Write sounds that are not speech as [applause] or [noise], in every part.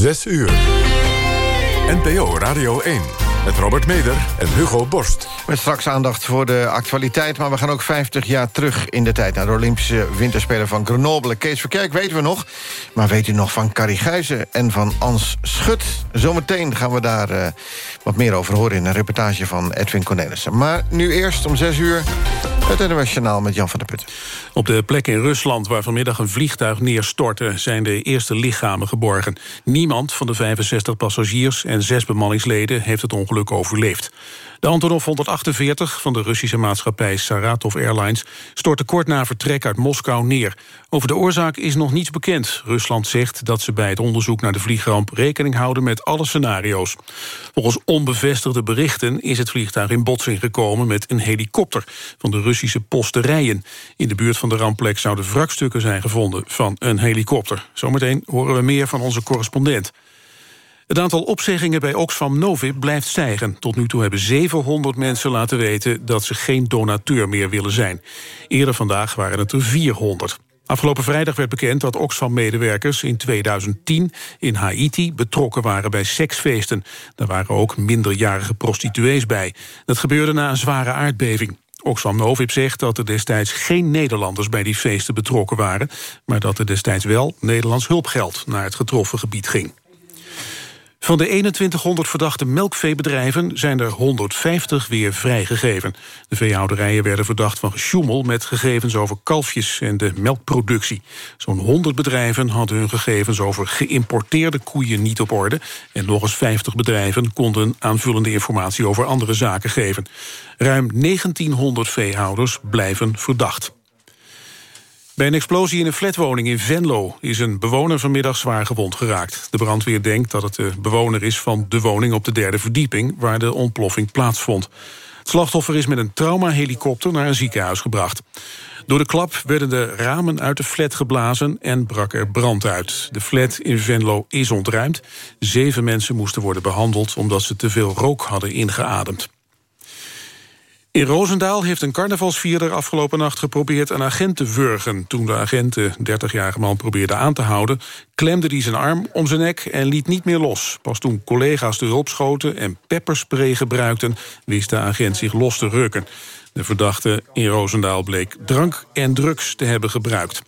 Zes uur. NPO Radio 1. Met Robert Meder en Hugo Borst. Met straks aandacht voor de actualiteit... maar we gaan ook 50 jaar terug in de tijd... naar de Olympische winterspeler van Grenoble. Kees Verkerk weten we nog. Maar weet u nog van Carrie Gijzen en van Ans Schut? Zometeen gaan we daar uh, wat meer over horen... in een reportage van Edwin Cornelissen. Maar nu eerst om 6 uur het Journaal met Jan van der Putten. Op de plek in Rusland waar vanmiddag een vliegtuig neerstortte... zijn de eerste lichamen geborgen. Niemand van de 65 passagiers en zes bemanningsleden... heeft het ongeluk overleefd. De Antonov 148 van de Russische maatschappij Saratov Airlines... stortte kort na vertrek uit Moskou neer. Over de oorzaak is nog niets bekend. Rusland zegt dat ze bij het onderzoek naar de vliegramp... rekening houden met alle scenario's. Volgens onbevestigde berichten is het vliegtuig in botsing gekomen... met een helikopter van de Russische posterijen. In de buurt van de rampplek zouden wrakstukken zijn gevonden van een helikopter. Zometeen horen we meer van onze correspondent. Het aantal opzeggingen bij Oxfam Novib blijft stijgen. Tot nu toe hebben 700 mensen laten weten dat ze geen donateur meer willen zijn. Eerder vandaag waren het er 400. Afgelopen vrijdag werd bekend dat Oxfam-medewerkers in 2010 in Haiti betrokken waren bij seksfeesten. Daar waren ook minderjarige prostituees bij. Dat gebeurde na een zware aardbeving. Oxfam Novib zegt dat er destijds geen Nederlanders bij die feesten betrokken waren, maar dat er destijds wel Nederlands hulpgeld naar het getroffen gebied ging. Van de 2100 verdachte melkveebedrijven zijn er 150 weer vrijgegeven. De veehouderijen werden verdacht van gesjoemel met gegevens over kalfjes en de melkproductie. Zo'n 100 bedrijven hadden hun gegevens over geïmporteerde koeien niet op orde. En nog eens 50 bedrijven konden aanvullende informatie over andere zaken geven. Ruim 1900 veehouders blijven verdacht. Bij een explosie in een flatwoning in Venlo is een bewoner vanmiddag zwaar gewond geraakt. De brandweer denkt dat het de bewoner is van de woning op de derde verdieping waar de ontploffing plaatsvond. Het slachtoffer is met een traumahelikopter naar een ziekenhuis gebracht. Door de klap werden de ramen uit de flat geblazen en brak er brand uit. De flat in Venlo is ontruimd. Zeven mensen moesten worden behandeld omdat ze te veel rook hadden ingeademd. In Roosendaal heeft een carnavalsvierder afgelopen nacht geprobeerd een agent te wurgen. Toen de agent de 30-jarige man probeerde aan te houden... klemde hij zijn arm om zijn nek en liet niet meer los. Pas toen collega's de hulp schoten en pepperspray gebruikten... wist de agent zich los te rukken. De verdachte in Roosendaal bleek drank en drugs te hebben gebruikt.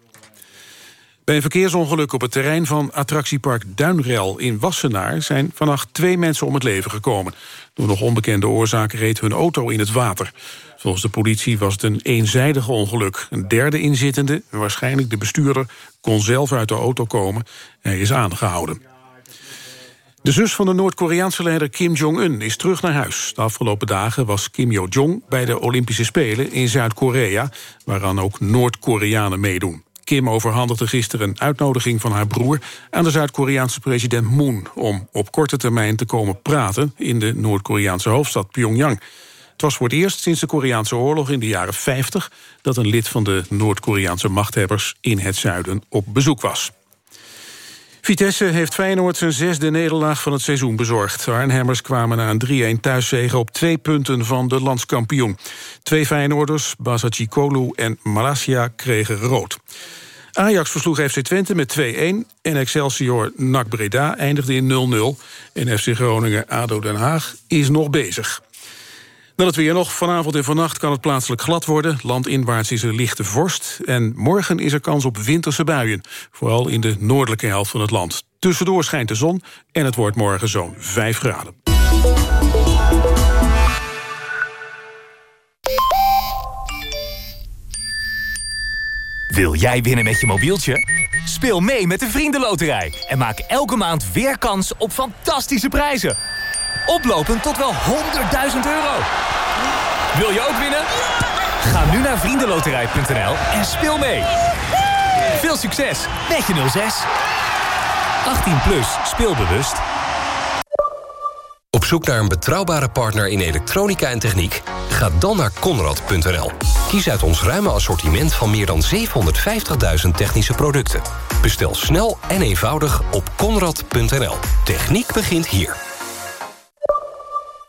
Bij een verkeersongeluk op het terrein van attractiepark Duinrel in Wassenaar... zijn vannacht twee mensen om het leven gekomen. Door nog onbekende oorzaken reed hun auto in het water. Volgens de politie was het een eenzijdig ongeluk. Een derde inzittende, waarschijnlijk de bestuurder, kon zelf uit de auto komen. Hij is aangehouden. De zus van de Noord-Koreaanse leider Kim Jong-un is terug naar huis. De afgelopen dagen was Kim Yo-jong bij de Olympische Spelen in Zuid-Korea... waaraan ook Noord-Koreanen meedoen. Kim overhandigde gisteren een uitnodiging van haar broer... aan de Zuid-Koreaanse president Moon... om op korte termijn te komen praten in de Noord-Koreaanse hoofdstad Pyongyang. Het was voor het eerst sinds de Koreaanse oorlog in de jaren 50... dat een lid van de Noord-Koreaanse machthebbers in het zuiden op bezoek was. Vitesse heeft Feyenoord zijn zesde nederlaag van het seizoen bezorgd. De Arnhemmers kwamen na een 3-1 thuiszegen op twee punten van de landskampioen. Twee Feyenoorders, Basacicolu en Malasia, kregen rood. Ajax versloeg FC Twente met 2-1 en Excelsior NAC Breda eindigde in 0-0. En FC Groningen ADO Den Haag is nog bezig. Dan het weer nog. Vanavond en vannacht kan het plaatselijk glad worden. Landinwaarts is er lichte vorst. En morgen is er kans op winterse buien. Vooral in de noordelijke helft van het land. Tussendoor schijnt de zon en het wordt morgen zo'n 5 graden. Wil jij winnen met je mobieltje? Speel mee met de Vriendenloterij en maak elke maand weer kans op fantastische prijzen. Oplopend tot wel 100.000 euro. Wil je ook winnen? Ga nu naar vriendenloterij.nl en speel mee. Veel succes met je 06. 18 plus, speelbewust. Op zoek naar een betrouwbare partner in elektronica en techniek? Ga dan naar Conrad.nl. Kies uit ons ruime assortiment van meer dan 750.000 technische producten. Bestel snel en eenvoudig op Conrad.nl. Techniek begint hier.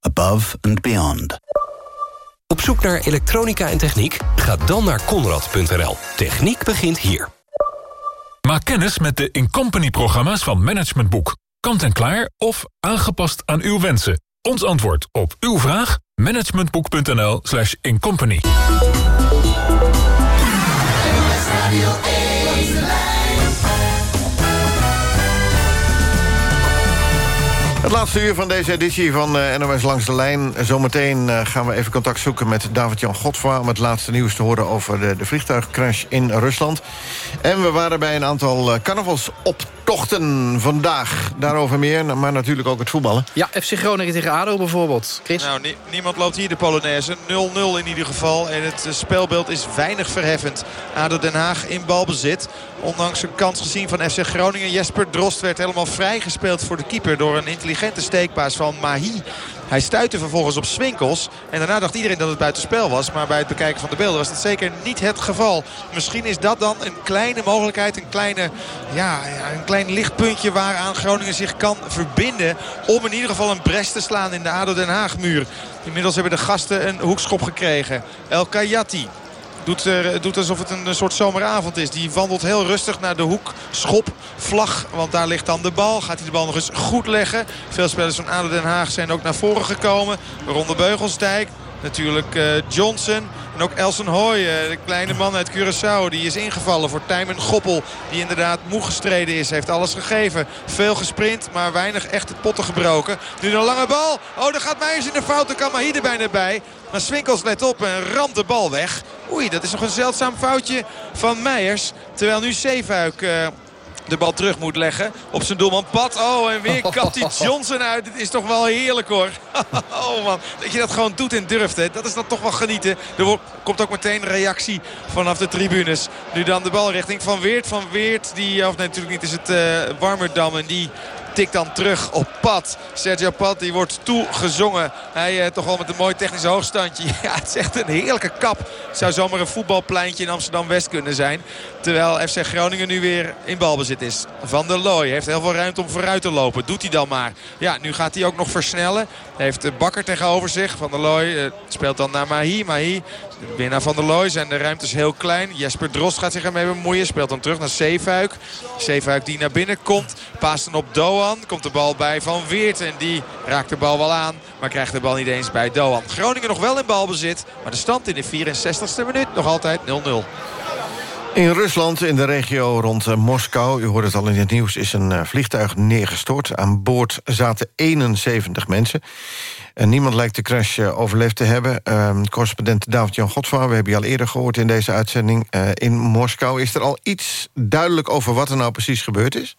Above and beyond. Op zoek naar elektronica en techniek? Ga dan naar konrad.nl. Techniek begint hier. Maak kennis met de Incompany-programma's van Management Boek. Kant en klaar of aangepast aan uw wensen. Ons antwoord op uw vraag? managementboek.nl slash incompany. Laatste uur van deze editie van uh, NOS Langs de Lijn. Zometeen uh, gaan we even contact zoeken met David-Jan Godfra... om het laatste nieuws te horen over de, de vliegtuigcrash in Rusland. En we waren bij een aantal uh, carnavalsoptochten vandaag. Daarover meer, maar natuurlijk ook het voetballen. Ja, FC Groningen tegen ADO bijvoorbeeld. Chris? Nou, niemand loopt hier de Polonaise. 0-0 in ieder geval. En het spelbeeld is weinig verheffend. ADO Den Haag in balbezit. Ondanks een kans gezien van FC Groningen. Jesper Drost werd helemaal vrijgespeeld voor de keeper... door een intelligente steekpaas van Mahi. Hij stuitte vervolgens op Swinkels. En daarna dacht iedereen dat het buitenspel was. Maar bij het bekijken van de beelden was dat zeker niet het geval. Misschien is dat dan een kleine mogelijkheid. Een, kleine, ja, een klein lichtpuntje waaraan Groningen zich kan verbinden. Om in ieder geval een bres te slaan in de ADO Den Haag muur. Inmiddels hebben de gasten een hoekschop gekregen. El Kayati Doet, uh, doet alsof het een, soort zomeravond is. Die wandelt heel rustig naar de hoek. Schop, vlag, want daar ligt dan de bal. Gaat hij de bal nog eens goed leggen. Veel spelers van ADO Den Haag zijn ook naar voren gekomen. Ronde Beugelsdijk. Natuurlijk uh, Johnson. En ook Elson Hoy, uh, de kleine man uit Curaçao. Die is ingevallen voor Tijmen Goppel. Die inderdaad moe gestreden is. Heeft alles gegeven. Veel gesprint, maar weinig echte potten gebroken. Nu een lange bal. Oh, daar gaat Meijers in de fout. Daar kan Mahide bijna bij. Maar Swinkels let op en ramt de bal weg. Oei, dat is nog een zeldzaam foutje van Meijers. Terwijl nu Zeefuik... Uh, de bal terug moet leggen op zijn doelman Pat. Oh, en weer [laughs] kapt hij Johnson uit. Het is toch wel heerlijk hoor. [laughs] oh man, dat je dat gewoon doet en durft. Hè. Dat is dan toch wel genieten. Er komt ook meteen reactie vanaf de tribunes. Nu dan de bal richting Van Weert. Van Weert, die, of nee, natuurlijk niet, is het uh, Warmerdam. En die tikt dan terug op Pat. Sergio Pat die wordt toegezongen. Hij eh, toch wel met een mooi technisch hoogstandje. [laughs] Ja, het is echt een heerlijke kap. Zou zomaar een voetbalpleintje in Amsterdam-West kunnen zijn. Terwijl FC Groningen nu weer in balbezit is. Van der Looy heeft heel veel ruimte om vooruit te lopen. Doet hij dan maar. Ja, nu gaat hij ook nog versnellen. Heeft Bakker tegenover zich. Van der Looy uh, speelt dan naar Mahi. Mahi Winnaar van der Looy zijn de ruimtes heel klein. Jesper Drost gaat zich ermee bemoeien. Speelt dan terug naar Zeefuik. Zeefuik die naar binnen komt. Paast op Doan. Komt de bal bij Van Weert. En die raakt de bal wel aan. Maar krijgt de bal niet eens bij Doan. Groningen nog wel in balbezit. Maar de stand in de 64ste minuut nog altijd 0-0. In Rusland, in de regio rond Moskou... u hoort het al in het nieuws, is een uh, vliegtuig neergestort. Aan boord zaten 71 mensen. En niemand lijkt de crash uh, overleefd te hebben. Uh, correspondent David-Jan Godvaar, we hebben je al eerder gehoord... in deze uitzending in Moskou. Is er al iets duidelijk over wat er nou precies gebeurd is?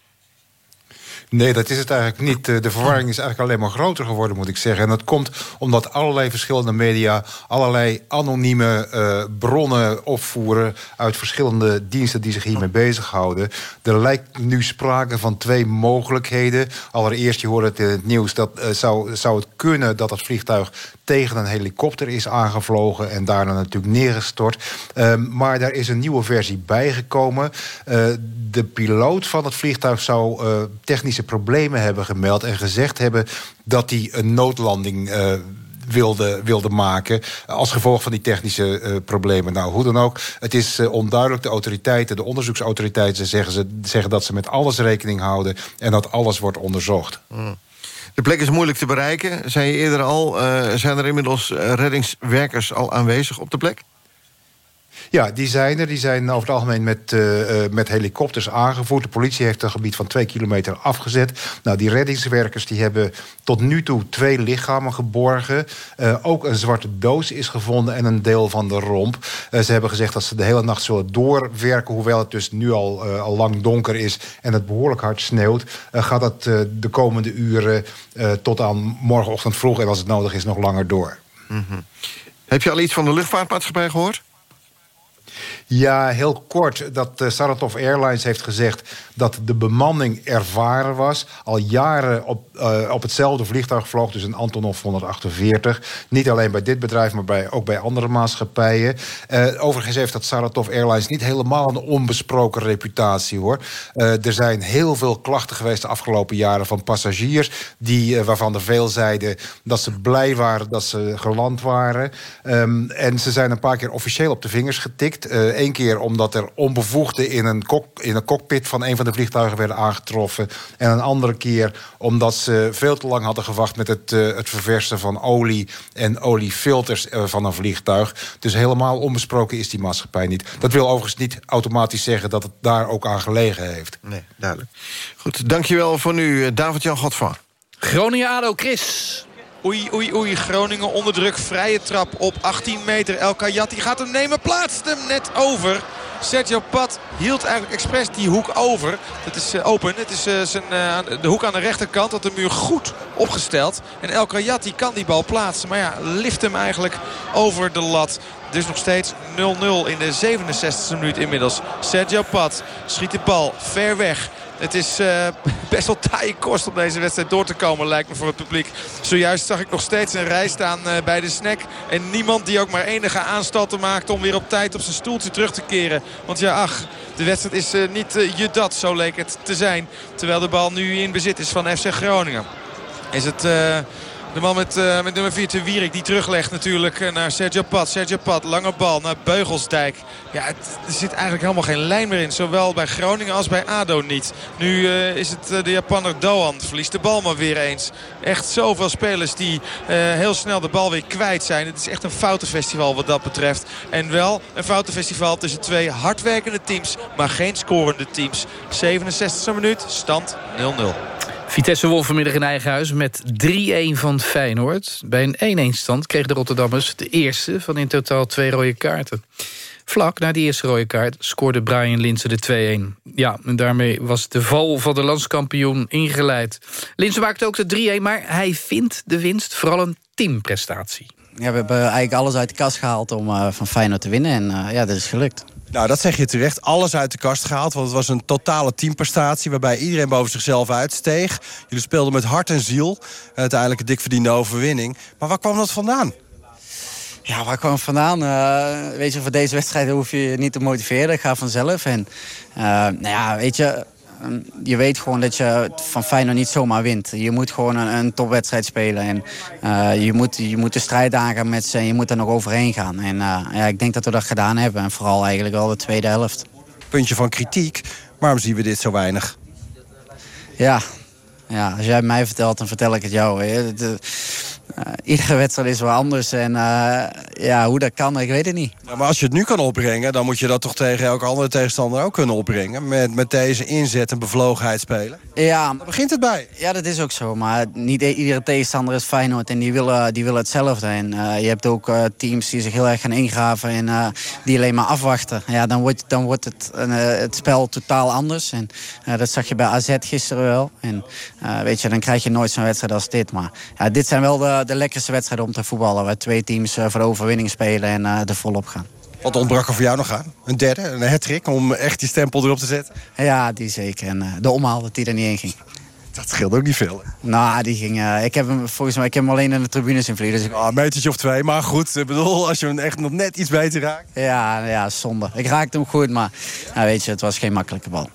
Nee, dat is het eigenlijk niet. De verwarring is eigenlijk alleen maar groter geworden, moet ik zeggen. En dat komt omdat allerlei verschillende media... allerlei anonieme uh, bronnen opvoeren... uit verschillende diensten die zich hiermee bezighouden. Er lijkt nu sprake van twee mogelijkheden. Allereerst, je hoort het in het nieuws... dat uh, zou, zou het kunnen dat het vliegtuig tegen een helikopter is aangevlogen... en daarna natuurlijk neergestort. Uh, maar daar is een nieuwe versie bijgekomen. Uh, de piloot van het vliegtuig zou uh, technische problemen hebben gemeld... en gezegd hebben dat hij een noodlanding uh, wilde, wilde maken... als gevolg van die technische problemen. Nou, hoe dan ook, het is onduidelijk. De autoriteiten, de onderzoeksautoriteiten zeggen, ze, zeggen dat ze met alles rekening houden... en dat alles wordt onderzocht. Mm. De plek is moeilijk te bereiken, zei je eerder al. Uh, zijn er inmiddels reddingswerkers al aanwezig op de plek? Ja, die zijn er. Die zijn over het algemeen met, uh, met helikopters aangevoerd. De politie heeft een gebied van twee kilometer afgezet. Nou, die reddingswerkers die hebben tot nu toe twee lichamen geborgen. Uh, ook een zwarte doos is gevonden en een deel van de romp. Ze hebben gezegd dat ze de hele nacht zullen doorwerken... hoewel het dus nu al, al lang donker is en het behoorlijk hard sneeuwt... gaat dat de komende uren tot aan morgenochtend vroeg... en als het nodig is nog langer door. -hmm. Heb je al iets van de luchtvaartmaatschappij gehoord? Ja, heel kort. Dat uh, Saratov Airlines heeft gezegd dat de bemanning ervaren was. Al jaren op, uh, op hetzelfde vliegtuig vloog, dus een Antonov 148. Niet alleen bij dit bedrijf, maar bij, ook bij andere maatschappijen. Uh, overigens heeft dat Saratov Airlines niet helemaal een onbesproken reputatie, hoor. er zijn heel veel klachten geweest de afgelopen jaren van passagiers... Die, waarvan er veel zeiden dat ze blij waren dat ze geland waren. Um, en ze zijn een paar keer officieel op de vingers getikt. Eén keer omdat er onbevoegden in een, kok, in een cockpit van een van de vliegtuigen werden aangetroffen. En een andere keer omdat ze veel te lang hadden gewacht met het, uh, het verversen van olie en oliefilters uh, van een vliegtuig. Dus helemaal onbesproken is die maatschappij niet. Dat wil overigens niet automatisch zeggen dat het daar ook aan gelegen heeft. Nee, duidelijk. Goed, dankjewel voor nu, eh, David-Jan Godvan. Groningen-Ado, Chris. Oei, oei, oei. Groningen onder druk. Vrije trap op 18 meter. El Kayati gaat hem nemen. Plaatst hem net over. Sergio Pat hield eigenlijk expres die hoek over. Het is uh, open. Het is uh, zijn, uh, de hoek aan de rechterkant. Dat de muur goed opgesteld. En El Kayati kan die bal plaatsen. Maar ja, lift hem eigenlijk over de lat. Dus nog steeds 0-0 in de 67e minuut inmiddels. Sergio Pat schiet de bal ver weg. Het is uh, [laughs] best wel taaie kost om deze wedstrijd door te komen, lijkt me voor het publiek. Zojuist zag ik nog steeds een rij staan uh, bij de snack. En niemand die ook maar enige aanstalten maakt om weer op tijd op zijn stoeltje terug te keren. Want ja, ach, de wedstrijd is uh, niet je dat, zo leek het te zijn. Terwijl de bal nu in bezit is van FC Groningen. Is het... De man met, uh, met nummer 4, Te Wierik, die teruglegt natuurlijk naar Sergio Pat. Sergio Pat, lange bal naar Beugelsdijk. Ja, het, er zit eigenlijk helemaal geen lijn meer in. Zowel bij Groningen als bij ADO niet. Nu uh, is het de Japanner Doan. Verliest de bal maar weer eens. Echt zoveel spelers die heel snel de bal weer kwijt zijn. Het is echt een foutenfestival wat dat betreft. En wel een foutenfestival tussen twee hardwerkende teams. Maar geen scorende teams. 67e minuut, stand 0-0. Vitesse won vanmiddag in eigen huis met 3-1 van Feyenoord. Bij een 1-1 stand kregen de Rotterdammers de eerste van in totaal twee rode kaarten. Vlak na die eerste rode kaart scoorde Brian Linsen de 2-1. Ja, en daarmee was de val van de landskampioen ingeleid. Linsen maakte ook de 3-1, maar hij vindt de winst vooral een teamprestatie. Ja, we hebben eigenlijk alles uit de kast gehaald om uh, van Feyenoord te winnen. En uh, ja, dat is gelukt. Nou, dat zeg je terecht. Alles uit de kast gehaald. Want het was een totale teamprestatie waarbij iedereen boven zichzelf uitsteeg. Jullie speelden met hart en ziel. Uiteindelijk een dik verdiende overwinning. Maar waar kwam dat vandaan? Ja, waar kwam het vandaan? Uh, weet je, voor deze wedstrijd hoef je je niet te motiveren. Dat gaat vanzelf. En uh, nou ja, weet je, je weet gewoon dat je van Feyenoord niet zomaar wint. Je moet gewoon een, een topwedstrijd spelen. En, uh, je, moet, je moet de strijd aangaan met ze en je moet er nog overheen gaan. En uh, ja, ik denk dat we dat gedaan hebben. En vooral eigenlijk al de tweede helft. Puntje van kritiek. Waarom zien we dit zo weinig? Ja, ja als jij mij vertelt, dan vertel ik het jou. Hè. De, iedere wedstrijd is wel anders. En uh, ja, hoe dat kan, ik weet het niet. Ja, maar als je het nu kan opbrengen... dan moet je dat toch tegen elke andere tegenstander ook kunnen opbrengen. Met, met deze inzet en bevlogenheid spelen. Ja. Daar begint het bij. Ja, dat is ook zo. Maar niet iedere tegenstander is Feyenoord. En die willen, die willen hetzelfde. En uh, je hebt ook teams die zich heel erg gaan ingraven. En die alleen maar afwachten. Ja, dan wordt, dan wordt het, het spel totaal anders. En dat zag je bij AZ gisteren wel. En weet je, dan krijg je nooit zo'n wedstrijd als dit. Maar ja, dit zijn wel de de lekkerste wedstrijd om te voetballen. Waar twee teams voor de overwinning spelen en er volop gaan. Wat ontbrak er voor jou nog aan? Een derde, een hat om echt die stempel erop te zetten? Ja, die zeker. En de omhaal dat die er niet in ging. Dat scheelt ook niet veel. Hè? Nou, die ging. Uh, ik heb hem volgens mij ik heb hem alleen in de tribunes in vliegen. Dus ik... oh, een metertje of twee, maar goed. Ik bedoel, als je hem echt nog net iets beter raakt. Ja, ja, zonde. Ik raakte hem goed, maar nou, weet je, het was geen makkelijke bal.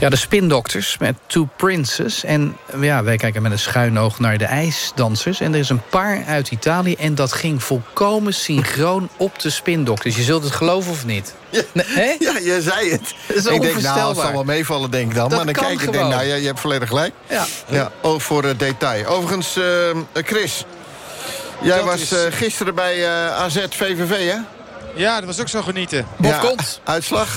Ja, de spindokters met Two Princes. En ja, wij kijken met een schuin oog naar de ijsdansers. En er is een paar uit Italië. En dat ging volkomen synchroon op de spindokters. Je zult het geloven of niet? Ja, hè? ja je zei het. Dat is ik denk, nou, het zal wel meevallen, denk ik dan. Dat maar dan kan kijk ik en denk, gewoon. nou, ja, je hebt volledig gelijk. Ja. ja ook voor het detail. Overigens, eh, Chris. Jij Dat was eh, gisteren bij eh, AZ VVV, hè? Ja, dat was ook zo genieten. Ja, Uitslag?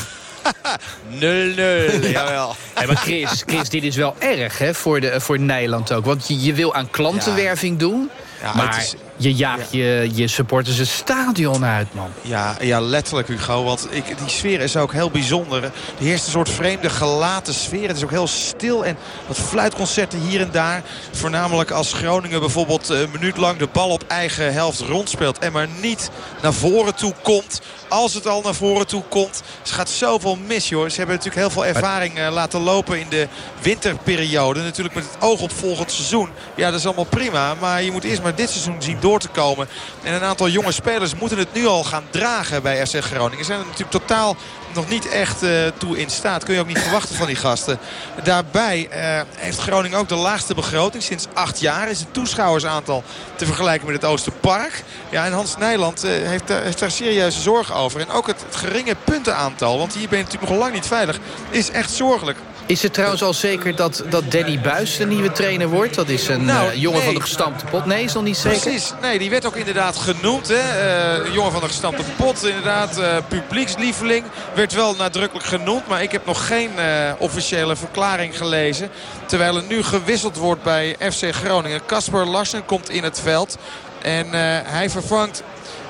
[laughs] 0-0, jawel. Ja, maar Chris, Chris, dit is wel erg hè, voor, de, voor Nederland ook. Want je, je wil aan klantenwerving doen. Ja, maar je jaagt je, je supporters het stadion uit, man. Ja, ja, letterlijk Hugo. Want ik, die sfeer is ook heel bijzonder. Er heerst een soort vreemde gelaten sfeer. Het is ook heel stil en wat fluitconcerten hier en daar. Voornamelijk als Groningen bijvoorbeeld een minuut lang de bal op eigen helft rondspeelt. En maar niet naar voren toe komt. Als het al naar voren toe komt. Ze gaat zoveel mis, joh. Ze hebben natuurlijk heel veel ervaring eh, laten lopen in de winterperiode. Natuurlijk met het oog op volgend seizoen. Ja, dat is allemaal prima. Maar je moet eerst maar dit seizoen zien door komen. En een aantal jonge spelers moeten het nu al gaan dragen bij FC Groningen. Zijn er natuurlijk totaal nog niet echt eh, toe in staat. Kun je ook niet verwachten van die gasten. Daarbij eh, heeft Groningen ook de laagste begroting sinds acht jaar. Is het toeschouwersaantal te vergelijken met het Oosterpark. Ja, en Hans Nijland eh, heeft, daar- serieuze zorgen over. En ook het, het geringe puntenaantal. Want hier ben je natuurlijk nog lang niet veilig. Is echt zorgelijk. Is het trouwens al zeker dat, dat Danny Buis de nieuwe trainer wordt? Dat is een Nou, eh, jongen nee. van de gestampte pot. Nee, is nog niet zeker. Precies. Nee, die werd ook inderdaad genoemd. Hè. Eh, jongen van de gestampte pot. Inderdaad, eh, publiekslieveling. Werd wel nadrukkelijk genoemd. Maar ik heb nog geen officiële verklaring gelezen. Terwijl er nu gewisseld wordt bij FC Groningen. Casper Larsen komt in het veld. En hij vervangt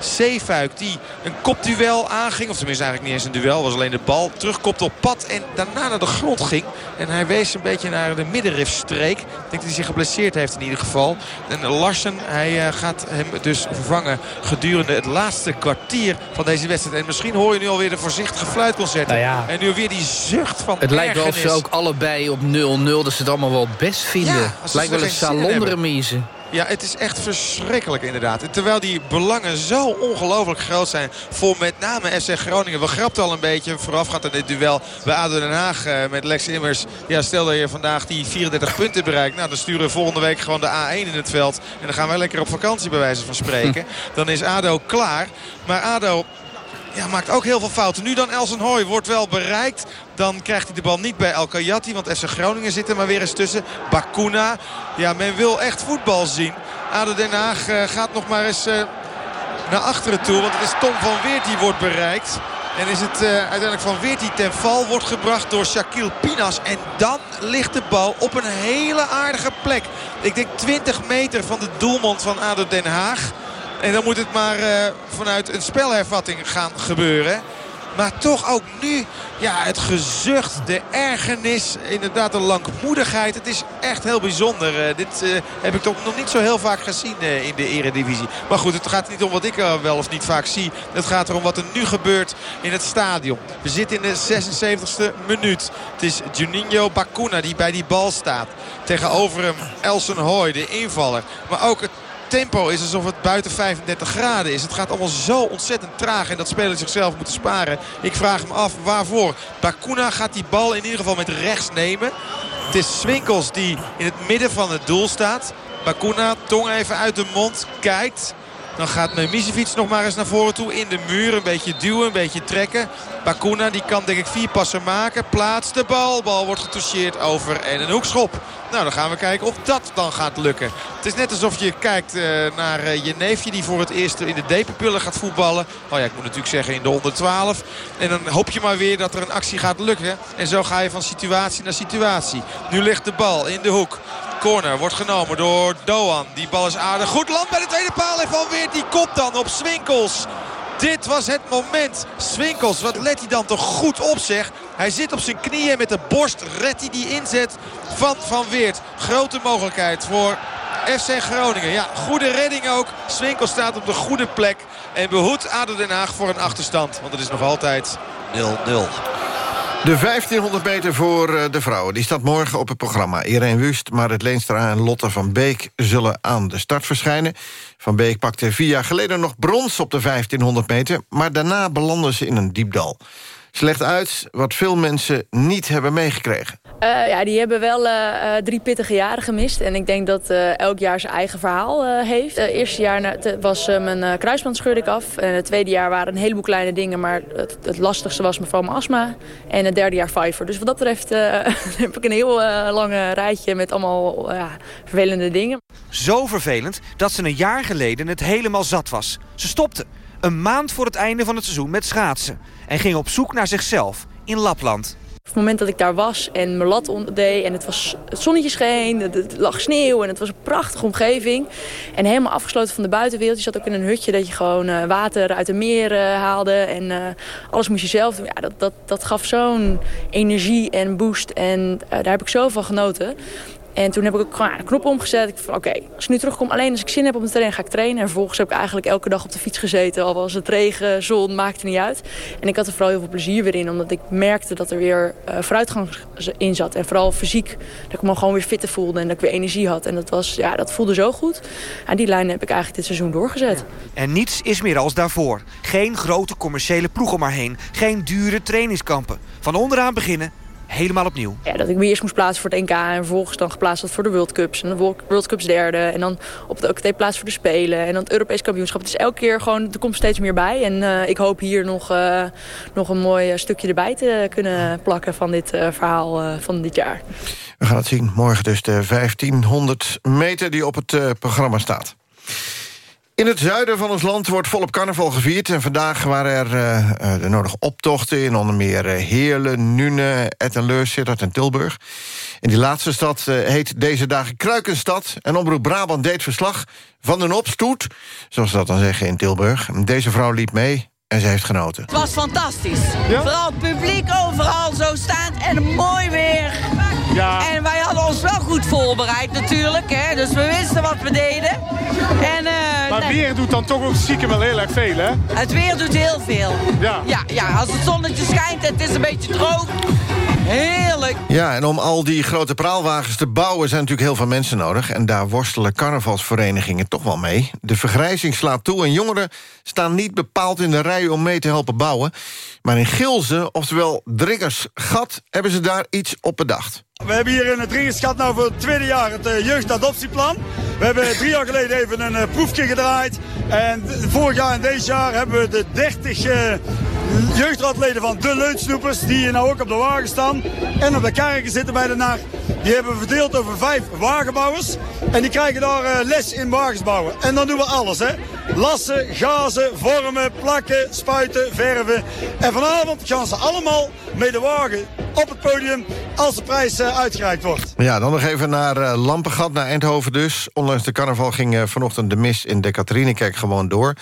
Zeefuik die een kopduel aanging. Of tenminste eigenlijk niet eens een duel. Was alleen de bal. Terugkopte op pad en daarna naar de grond ging. En hij wees een beetje naar de middenrifstreek. Ik denk dat hij zich geblesseerd heeft in ieder geval. En Larsen, hij eh, gaat hem dus vervangen gedurende het laatste kwartier van deze wedstrijd. En misschien hoor je nu alweer de voorzichtige fluitconcerten. Nou ja. En nu weer die zucht van Het lijkt wel of ze ook allebei op 0-0... dat ze het allemaal wel best vinden. Ja, het lijkt wel een salonremise. Ja, het is echt verschrikkelijk inderdaad. En terwijl die belangen zo ongelooflijk groot zijn voor met name FC Groningen. We grapten al een beetje voorafgaand aan dit duel bij ADO Den Haag eh, met Lex Immers. Ja, stel dat je vandaag die 34 punten bereikt. Nou, dan sturen we volgende week gewoon de A1 in het veld. En dan gaan wij lekker op vakantie bij wijze van spreken. Dan is ADO klaar. Maar ADO ja, maakt ook heel veel fouten. Nu dan Elsen Hooy wordt wel bereikt. Dan krijgt hij de bal niet bij El Kayati. Want FC Groningen zit er maar weer eens tussen. Bakuna. Ja, men wil echt voetbal zien. ADO Den Haag eh, gaat nog maar eens eh, naar achteren toe. Want het is Tom van Weert die wordt bereikt. En is het eh, uiteindelijk Van Weert die ten val wordt gebracht door Shaquille Pinas. En dan ligt de bal op een hele aardige plek. Ik denk 20 meter van de doelmond van ADO Den Haag. En dan moet het maar vanuit een spelhervatting gaan gebeuren. Maar toch ook nu ja, het gezucht, de ergernis, inderdaad de langmoedigheid. Het is echt heel bijzonder. Eh, dit eh, heb ik toch nog niet zo heel vaak gezien eh, in de eredivisie. Maar goed, het gaat niet om wat ik wel of niet vaak zie. Het gaat erom wat er nu gebeurt in het stadion. We zitten in de 76e minuut. Het is Juninho Bacuna die bij die bal staat. Tegenover hem Elson Hoy, de invaller. Maar ook het tempo is alsof het buiten 35 graden is. Het gaat allemaal zo ontzettend traag. En dat spelers zichzelf moeten sparen. Ik vraag me af waarvoor. Bakuna gaat die bal in ieder geval met rechts nemen. Het is Swinkels die in het midden van het doel staat. Bakuna, tong even uit de mond, kijkt. Dan gaat Mimicevic nog maar eens naar voren toe. In de muur, een beetje duwen, een beetje trekken. Bakuna die kan denk ik vier passen maken. Plaatst de bal. Bal wordt getoucheerd over en een hoekschop. Nou, dan gaan we kijken of dat dan gaat lukken. Het is net alsof je kijkt uh, naar uh, je neefje die voor het eerst in de D-pupillen gaat voetballen. Oh ja, ik moet natuurlijk zeggen in de 112. En dan hoop je maar weer dat er een actie gaat lukken. En zo ga je van situatie naar situatie. Nu ligt de bal in de hoek. Corner wordt genomen door Doan. Die bal is aardig. Goed land bij de tweede paal. En Van Weer die komt dan op Swinkels. Dit was het moment. Swinkels, wat let hij dan toch goed op zeg. Hij zit op zijn knieën met de borst. Redt hij die inzet van Van Weert. Grote mogelijkheid voor FC Groningen. Ja, goede redding ook. Swinkels staat op de goede plek. En behoedt ADO Den Haag voor een achterstand. Want het is nog altijd 0-0. De 1500 meter voor eh, de vrouwen. Die staat morgen op het programma. Irene Wust, Marit Leenstra en Lotte van Beek... zullen aan de start verschijnen. Van Beek pakte vier jaar geleden nog brons op de 1500 meter... maar daarna belanden ze in een diep dal. Slecht uit wat veel mensen niet hebben meegekregen. Uh, ja, die hebben wel uh, drie pittige jaren gemist. En ik denk dat elk jaar zijn eigen verhaal heeft. Het eerste jaar was mijn kruisband scheurde ik af. En het tweede jaar waren een heleboel kleine dingen. Maar het, het lastigste was vooral mijn astma. En het derde jaar Pfeiffer. Dus wat dat betreft [laughs] heb ik een heel lange rijtje met allemaal vervelende dingen. Zo vervelend dat ze een jaar geleden het helemaal zat was. Ze stopte. Een maand voor het einde van het seizoen met schaatsen. En ging op zoek naar zichzelf in Lapland. Het moment dat ik daar was en mijn lat deed en het, was, zonnetje scheen, het, lag sneeuw en het was een prachtige omgeving. En helemaal afgesloten van de buitenwereld. Je zat ook in een hutje dat je gewoon uh, water uit de meer uh, haalde en uh, alles moest je zelf doen. Ja, dat, dat, dat gaf zo'n energie en boost en daar heb ik zo van genoten. En toen heb ik ook gewoon knop omgezet. Ik van oké, als ik nu terugkom, alleen als ik zin heb op de trainen, ga ik trainen. En vervolgens heb ik eigenlijk elke dag op de fiets gezeten. Al was het regen, zon, maakte niet uit. En ik had er vooral heel veel plezier weer in. Omdat ik merkte dat er weer uh, vooruitgang in zat. En vooral fysiek, dat ik me gewoon weer fitter voelde. En dat ik weer energie had. En dat, was, ja, dat voelde zo goed. En die lijn heb ik eigenlijk dit seizoen doorgezet. En niets is meer als daarvoor. Geen grote commerciële ploeg om maar heen. Geen dure trainingskampen. Van onderaan beginnen helemaal opnieuw. Ja, dat ik me eerst moest plaatsen voor het NK en vervolgens dan geplaatst had voor de World Cups. En de World Cups derde en dan op de OKT plaats voor de Spelen en dan het Europees kampioenschap. Het is elke keer gewoon, er komt steeds meer bij. En uh, ik hoop hier nog, uh, nog een mooi stukje erbij te kunnen plakken van dit uh, verhaal van dit jaar. We gaan het zien. Morgen dus de 1500 meter die op het programma staat. In het zuiden van ons land wordt volop carnaval gevierd... en vandaag waren er uh, de nodige optochten... in onder meer uh, Heerlen, Nune, Ettenleur, Sittard en Tilburg. In die laatste stad uh, heet deze dagen Kruikenstad... en Omroep Brabant deed verslag van een opstoet... zoals ze dat dan zeggen in Tilburg. Deze vrouw liep mee en ze heeft genoten. Het was fantastisch. Ja? Vooral het publiek overal zo staand en mooi weer. Ja. En wij hadden ons wel goed voorbereid natuurlijk. Hè? Dus we wisten wat we deden. En, uh, maar nee. weer doet dan toch ook stiekem wel heel erg veel, hè? Het weer doet heel veel. Ja. Ja, ja als het zonnetje schijnt en het is een beetje droog... Heerlijk. Ja, en om al die grote praalwagens te bouwen... zijn natuurlijk heel veel mensen nodig. En daar worstelen carnavalsverenigingen toch wel mee. De vergrijzing slaat toe en jongeren staan niet bepaald in de rij... om mee te helpen bouwen. Maar in Gilze, oftewel Driggersgat... hebben ze daar iets op bedacht. We hebben hier in het Driggersgat nou voor het tweede jaar het uh, jeugdadoptieplan. We hebben [laughs] drie jaar geleden even een uh, proefje gedraaid. En vorig jaar en deze jaar hebben we de 30 uh, jeugdraadleden van de Leutsnoepers... die nou ook op de wagen staan en op de kerken zitten bij de NAR. Die hebben we verdeeld over vijf wagenbouwers. En die krijgen daar uh, les in wagens bouwen. En dan doen we alles, hè. Lassen, gazen, vormen, plakken, spuiten, verven. En vanavond gaan ze allemaal met de wagen op het podium als de prijs uh, uitgereikt wordt. Ja, dan nog even naar uh, Lampengat, naar Eindhoven dus. Ondanks de carnaval ging vanochtend de mis in de Katharinekerk gewoon door.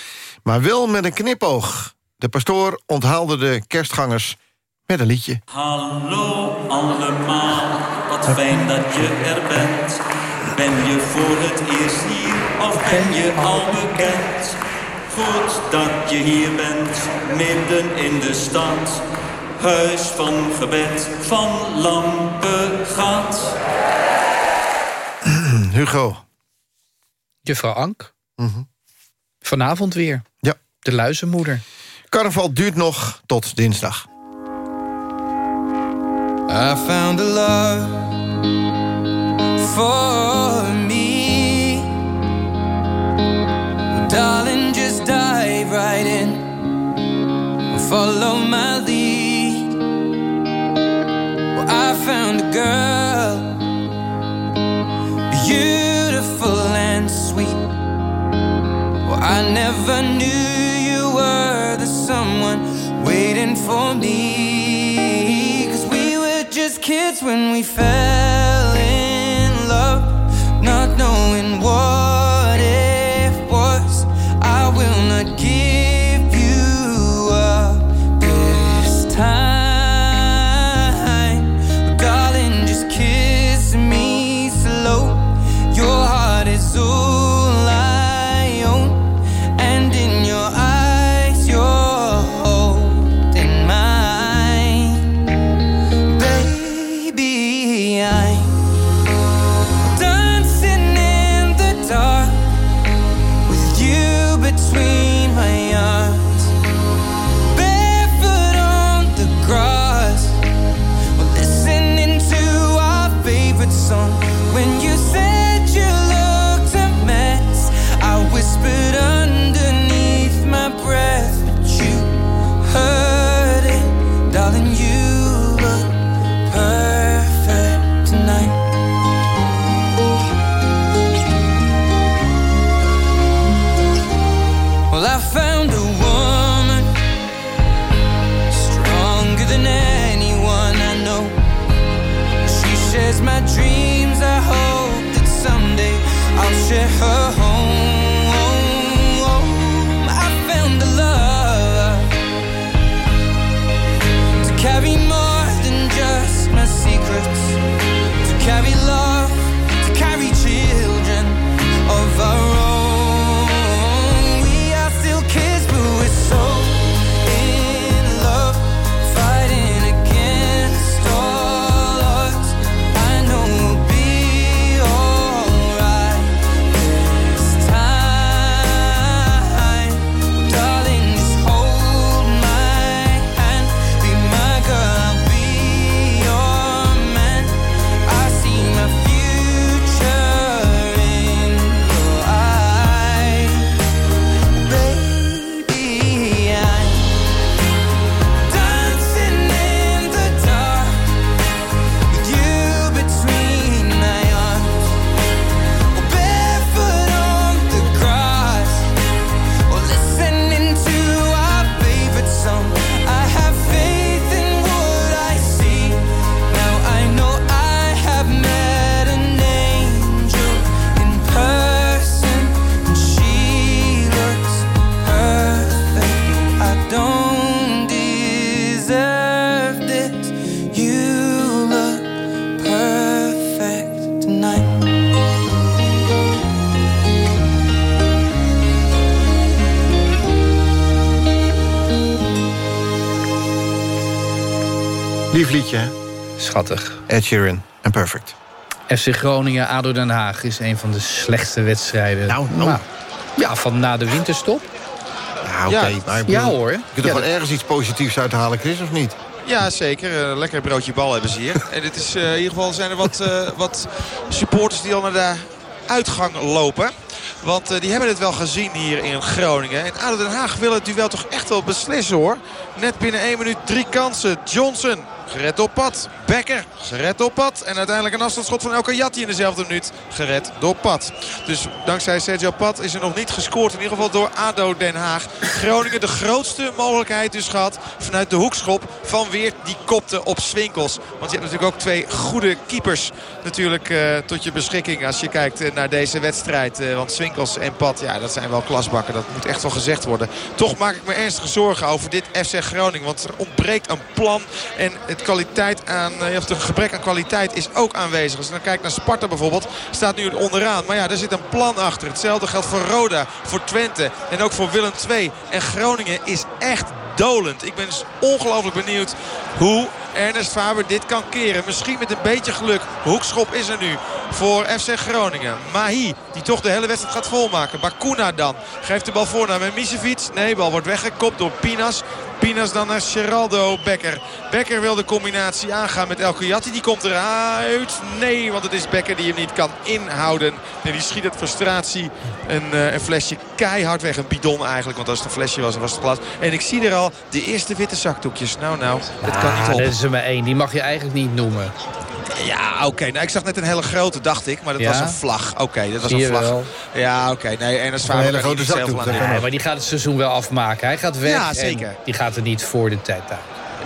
Maar wel met een knipoog. De pastoor onthaalde de kerstgangers met een liedje. Hallo allemaal, wat fijn dat je er bent. Ben je voor het eerst hier of ben je al bekend? Goed dat je hier bent, midden in de stad. Huis van gebed van Lampengat. [clears throat] Hugo. Juffrouw Ank. Vanavond weer. Ja. De luizenmoeder. Carnaval duurt nog tot dinsdag. I found a love for me. Darling, just dive right in. Follow my lead. Well, I found a girl, beautiful and sweet. Well, I never knew were the someone waiting for me. Cause we were just kids when we fell in love, not knowing what Schattig. Ed Sheeran en Perfect. FC Groningen, ADO Den Haag is een van de slechtste wedstrijden. Nou, nou. ja, van na de winterstop. Ja, oké. Ja, ik ja, hoor. Je kunt er Ja, ergens iets positiefs uit halen, Chris, of niet? Ja, zeker. Een lekker broodje bal hebben ze hier. [laughs] En het is, eh, in ieder geval zijn er wat, eh, wat supporters die al naar de uitgang lopen. Want eh, die hebben het wel gezien hier in Groningen. En ADO Den Haag wil het duel toch echt wel beslissen hoor. Net binnen 1 minuut drie kansen. Johnson gered op pad. Becker gered op pad. En uiteindelijk een afstandsschot van Elke Jatti in dezelfde minuut gered door Pad. Dus dankzij Sergio Pad is er nog niet gescoord. In ieder geval door ADO Den Haag. Groningen de grootste mogelijkheid dus gehad vanuit de hoekschop van Weert. Die kopte op Swinkels. Want je hebt natuurlijk ook twee goede keepers natuurlijk eh, tot je beschikking als je kijkt eh, naar deze wedstrijd. Eh, want Swinkels en Pad, ja dat zijn wel klasbakken. Dat moet echt wel gezegd worden. Toch maak ik me ernstige zorgen over dit FC Groningen. Want er ontbreekt een plan. En het kwaliteit aan, eh, of het gebrek aan kwaliteit is ook aanwezig. Als je dan kijkt naar Sparta bijvoorbeeld, staat nu onderaan. Maar ja, daar zit een plan achter. Hetzelfde geldt voor Roda, voor Twente en ook voor Willem II. En Groningen is echt dolend. Ik ben dus ongelooflijk benieuwd hoe Ernest Faber dit kan keren. Misschien met een beetje geluk. Hoekschop is er nu. Voor FC Groningen. Mahi, die toch de hele wedstrijd gaat volmaken. Bakuna dan. Geeft de bal voor naar Mimicevic. Nee, bal wordt weggekopt door Pinas. Pinas dan naar Geraldo Becker. Becker wil de combinatie aangaan met El Kouyaty. Die komt eruit. Nee, want het is Becker die hem niet kan inhouden. En die schiet het frustratie een, uh, een flesje keihard weg. Een bidon eigenlijk, want als het een flesje was, dan was het glas. En ik zie er al de eerste witte zakdoekjes. Nou, nou, dat kan niet op. Dat is er maar één. Die mag je eigenlijk niet noemen. Ja, oké. Nou, ik zag net een hele grote, dacht ik. Maar dat Ja? was een vlag. Oké, dat was een vlag. wel. Ja, oké. Nee, en dat is Een hele grote niet zelf aan Nee, maar die gaat het seizoen wel afmaken. Hij gaat weg Ja, en zeker. die gaat er niet voor de tijd uit.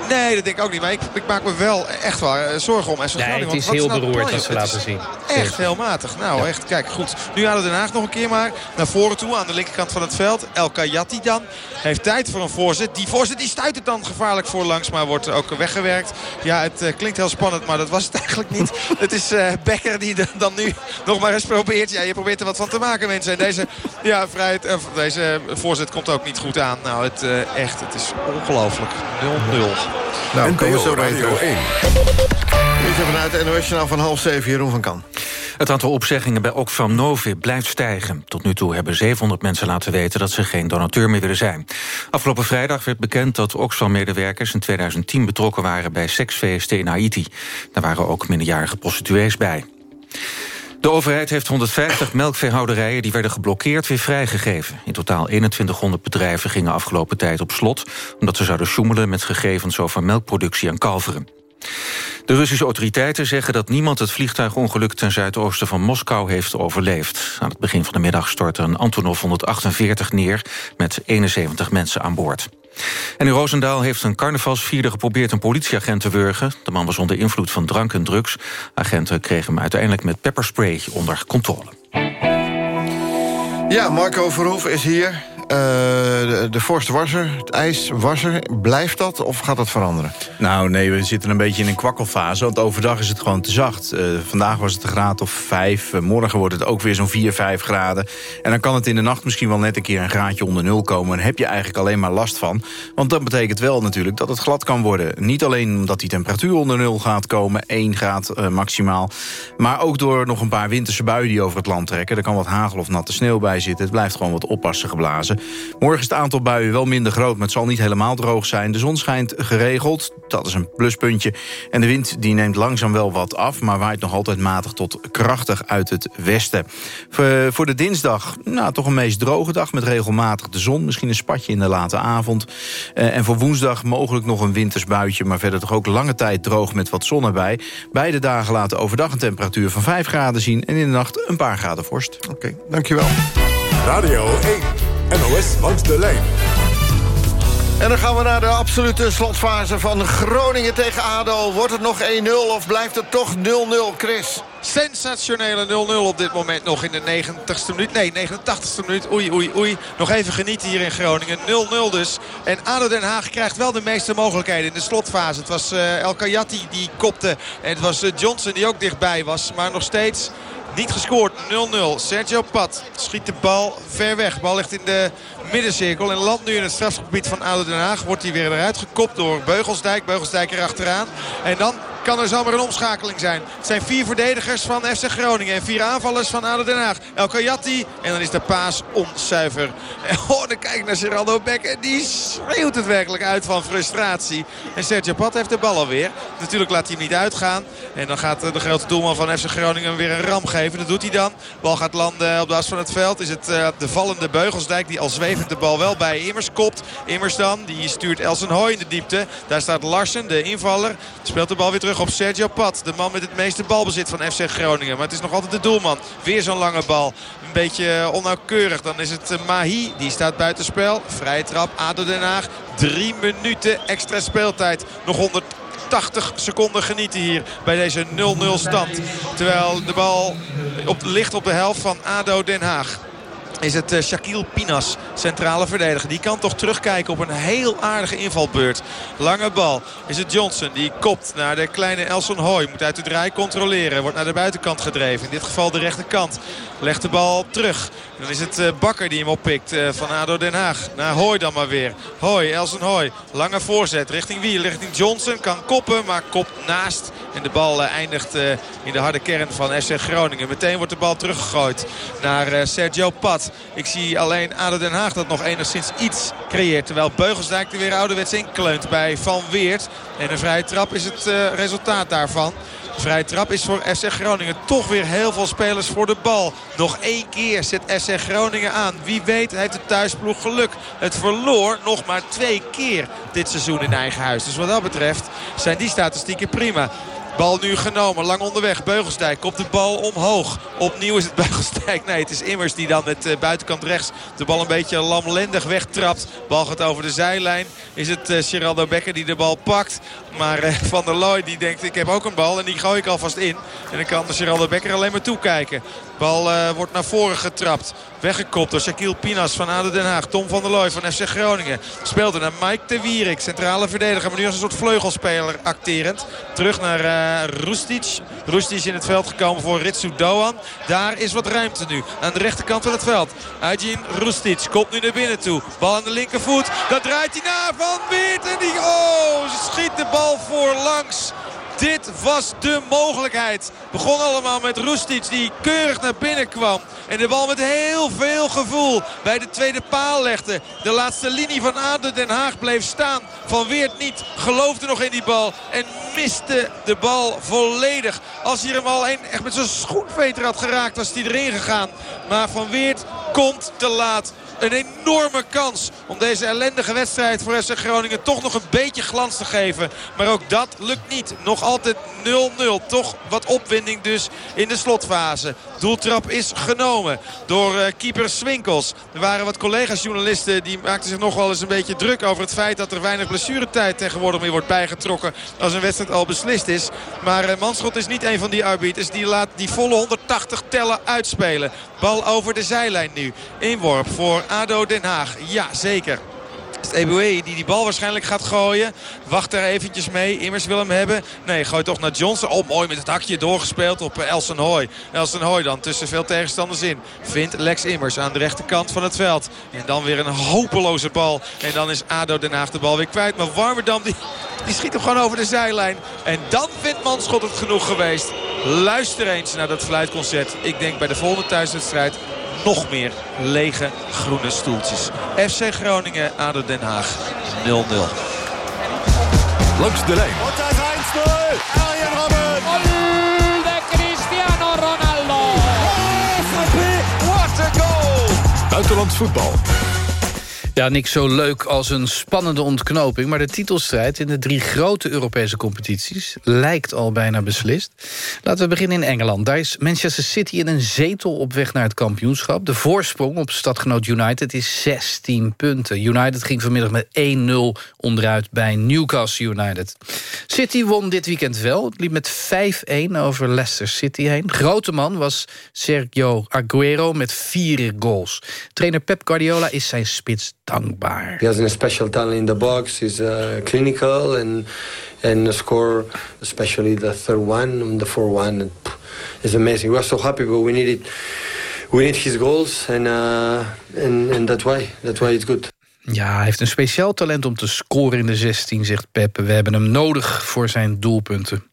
Nee, dat denk ik ook niet. Maar ik, ik maak me wel echt wel eh, zorgen om FC Nee, het is heel nou beroerd wat ze laten zien. Echt heel matig. Nou, echt. Kijk, goed. Nu aan Den Haag nog een keer maar. Naar voren toe, aan de linkerkant van het veld. El Kayati dan. Heeft tijd voor een voorzet. Die voorzet die stuit het dan gevaarlijk voor langs. Maar wordt ook weggewerkt. Ja, het eh, klinkt heel spannend. Maar dat was het [laughs] eigenlijk niet. het is eh, Becker die de- dan nu nog maar eens probeert. Ja, je probeert er wat van te maken, mensen. En deze, ja, vrijheid, eh, deze voorzet komt ook niet goed aan. Nou, het, echt. Het is ongelooflijk. 0-0. Nou, komen we zo bij Radio terug. 1. Dit is vanuit het NOS Journaal van half zeven, Jeroen van Kan. Het aantal opzeggingen bij Oxfam Novib blijft stijgen. Tot nu toe hebben 700 mensen laten weten dat ze geen donateur meer willen zijn. Afgelopen vrijdag werd bekend dat Oxfam-medewerkers in 2010 betrokken waren bij seksfeesten in Haiti. Daar waren ook minderjarige prostituees bij. De overheid heeft 150 melkveehouderijen die werden geblokkeerd weer vrijgegeven. In totaal 2100 bedrijven gingen afgelopen tijd op slot... omdat ze zouden sjoemelen met gegevens over melkproductie en kalveren. De Russische autoriteiten zeggen dat niemand het vliegtuigongeluk ten zuidoosten van Moskou heeft overleefd. Aan het begin van de middag stortte een Antonov 148 neer met 71 mensen aan boord. En in Roosendaal heeft een carnavalsvierder geprobeerd een politieagent te wurgen. De man was onder invloed van drank en drugs. Agenten kregen hem uiteindelijk met pepperspray onder controle. Ja, Marco Verhoef is hier. Eh, de, de vorst was er, het ijs was er. Blijft dat of gaat dat veranderen? Nou nee, we zitten een beetje in een kwakkelfase. Want overdag is het gewoon te zacht. Eh, vandaag was het een graad of 5. morgen wordt het ook weer zo'n 4, 5 graden. En dan kan het in de nacht misschien wel net een keer een graadje onder nul komen. En heb je eigenlijk alleen maar last van. Want dat betekent wel natuurlijk dat het glad kan worden. Niet alleen omdat die temperatuur onder nul gaat komen. 1 graad eh, maximaal. Maar ook door nog een paar winterse buien die over het land trekken. Er kan wat hagel of natte sneeuw bij zitten. Het blijft gewoon wat oppassen geblazen. Morgen is het aantal buien wel minder groot, maar het zal niet helemaal droog zijn. De zon schijnt geregeld, dat is een pluspuntje. En de wind die neemt langzaam wel wat af... maar waait nog altijd matig tot krachtig uit het westen. Voor de dinsdag, nou, toch een meest droge dag... met regelmatig de zon, misschien een spatje in de late avond. Eh, en voor woensdag mogelijk nog een winters buitje... maar verder toch ook lange tijd droog met wat zon erbij. Beide dagen laten overdag een temperatuur van 5 graden zien... en in de nacht een paar graden vorst. Oké, dankjewel. Radio 1. NOS langs de lijn. En dan gaan we naar de absolute slotfase van Groningen tegen ADO. Wordt het nog 1-0 of blijft het toch 0-0, Chris? Sensationele 0-0 op dit moment nog in de 90ste minuut. Nee, 89ste minuut. Oei, oei, oei. Nog even genieten hier in Groningen. 0-0 dus. En ADO Den Haag krijgt wel de meeste mogelijkheden in de slotfase. Het was eh, El Kayati die kopte. En het was eh, Johnson die ook dichtbij was. Maar nog steeds niet gescoord. 0-0. Sergio Pat schiet de bal ver weg. Bal ligt in de middencirkel. En landt nu in het strafgebied van ADO Den Haag. Wordt hij weer eruit gekopt door Beugelsdijk. Beugelsdijk erachteraan. En dan kan er zomaar een omschakeling zijn. Het zijn vier verdedigers van FC Groningen. En vier aanvallers van ADO Den Haag. El Kayati. En dan is de paas onzuiver. [laughs] Oh, dan kijk naar Geraldo Beck. En die schreeuwt het werkelijk uit van frustratie. En Sergio Pat heeft de bal alweer. Natuurlijk laat hij hem niet uitgaan. En dan gaat eh, de grote doelman van FC Groningen weer een ram geven. Dat doet hij dan. Bal gaat landen op de as van het veld. Is het eh, de vallende Beugelsdijk die al zwevend de bal wel bij Immers kopt. Immers dan, die stuurt Elsen Hoy in de diepte. Daar staat Larsen, de invaller. Speelt de bal weer terug op Sergio Pat. De man met het meeste balbezit van FC Groningen. Maar het is nog altijd de doelman. Weer zo'n lange bal. Een beetje eh, onnauwkeurig. Dan is het eh, Mahi. Die staat buitenspel. Vrije trap. ADO Den Haag. Drie minuten extra speeltijd. Nog 180 seconden genieten hier bij deze 0-0 stand. Terwijl de bal op, ligt op de helft van ADO Den Haag. Is het uh, Shaquille Pinas, centrale verdediger. Die kan toch terugkijken op een heel aardige invalbeurt. Lange bal is het Johnson. Die kopt naar de kleine Elson Hoy. Moet uit de draai controleren. Wordt naar de buitenkant gedreven. In dit geval de rechterkant. Legt de bal terug. Dan is het uh, Bakker die hem oppikt uh, van ADO Den Haag. Naar Hoy dan maar weer. Hoy, Elson Hoy. Lange voorzet richting wie? Richting Johnson. Kan koppen, maar kopt naast. En de bal eindigt in de harde kern van SC Groningen. Meteen wordt de bal teruggegooid naar Sergio Pat. Ik zie alleen ADO Den Haag dat nog enigszins iets creëert. Terwijl Beugelsdijk er weer ouderwets inkleunt bij Van Weert. En een vrije trap is het resultaat daarvan. De vrije trap is voor SC Groningen toch weer heel veel spelers voor de bal. Nog één keer zet SC Groningen aan. Wie weet heeft de thuisploeg geluk. Het verloor nog maar twee keer dit seizoen in eigen huis. Dus wat dat betreft zijn die statistieken prima. Bal nu genomen, lang onderweg. Beugelsdijk komt de bal omhoog. Opnieuw is het [laughs] Beugelsdijk. Nee, het is Immers die dan met uh, buitenkant rechts de bal een beetje lamlendig wegtrapt. Bal gaat over de zijlijn. Is het uh, Geraldo Becker die de bal pakt. Maar uh, [laughs] Van der Looy die denkt ik heb ook een bal en die gooi ik alvast in. En dan kan Geraldo Becker alleen maar toekijken. Bal wordt naar voren getrapt. Weggekopt door Shaquille Pinas van ADO Den Haag. Tom van der Looy van FC Groningen. Speelde naar Mike de Wierik. Centrale verdediger. Maar nu als een soort vleugelspeler acterend. Terug naar uh, Rustic. Rustic in het veld gekomen voor Ritsu Doan. Daar is wat ruimte nu. Aan de rechterkant van het veld. Ajin Rustic komt nu naar binnen toe. Bal aan de linkervoet. Dat draait hij naar Van Weert. En die... Oh, schiet de bal voorlangs. Dit was de mogelijkheid. Begon allemaal met Rustic die keurig naar binnen kwam. En de bal met heel veel gevoel bij de tweede paal legde. De laatste linie van ADO Den Haag bleef staan. Van Weert niet. Geloofde nog in die bal. En miste de bal volledig. Als hij hem al een, echt met zijn schoenveter had geraakt was hij erin gegaan. Maar Van Weert komt te laat een enorme kans om deze ellendige wedstrijd voor FC Groningen toch nog een beetje glans te geven. Maar ook dat lukt niet. Nog altijd 0-0. Toch wat opwinding dus in de slotfase. Doeltrap is genomen door uh, keeper Swinkels. Er waren wat collega's-journalisten die maakten zich nog wel eens een beetje druk over het feit dat er weinig blessuretijd tegenwoordig meer wordt bijgetrokken als een wedstrijd al beslist is. Maar uh, Manschot is niet een van die arbiters. Die laat die volle 180 tellen uitspelen. Bal over de zijlijn nu. Inworp voor ADO Den Haag. Ja, zeker. Het is Eboué die die bal waarschijnlijk gaat gooien. Wacht er eventjes mee. Immers wil hem hebben. Nee, gooit toch naar Johnson. Oh, mooi met het hakje doorgespeeld op Elson Hoy. Elson Hoy dan tussen veel tegenstanders in. Vindt Lex Immers aan de rechterkant van het veld. En dan weer een hopeloze bal. En dan is ADO Den Haag de bal weer kwijt. Maar Warmerdam die, die schiet hem gewoon over de zijlijn. En dan vindt Manschot het genoeg geweest. Luister eens naar dat fluitconcert. Ik denk bij de volgende thuiswedstrijd nog meer lege groene stoeltjes. FC Groningen, ADO Den Haag 0-0. Langs de lijn. Arjen Robben. de Cristiano Ronaldo. What a goal. Buitenlands voetbal. Ja, niks zo leuk als een spannende ontknoping... maar de titelstrijd in de drie grote Europese competities... lijkt al bijna beslist. Laten we beginnen in Engeland. Daar is Manchester City in een zetel op weg naar het kampioenschap. De voorsprong op stadgenoot United is 16 punten. United ging vanmiddag met 1-0 onderuit bij Newcastle United. City won dit weekend wel. Het liep met 5-1 over Leicester City heen. Grote man was Sergio Aguero met vier goals. Trainer Pep Guardiola is zijn spits dankbaar. He has a special talent in the box. He's uh, clinical and and score, especially the third one, the fourth one, is amazing. We are so happy, but we needed we need his goals, and uh, and and that's why that's why it's good. Ja, hij heeft een speciaal talent om te scoren in de 16, zegt Pep. We hebben hem nodig voor zijn doelpunten.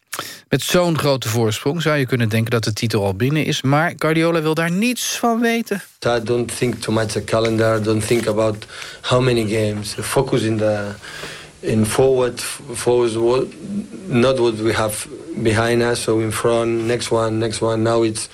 Met zo'n grote voorsprong zou je kunnen denken dat de titel al binnen is... maar Guardiola wil daar niets van weten. I don't think too much a calendar, don't think about how many games. Focus in the in forward, forward not what we have behind us, so in front, next one, next one. Now it's,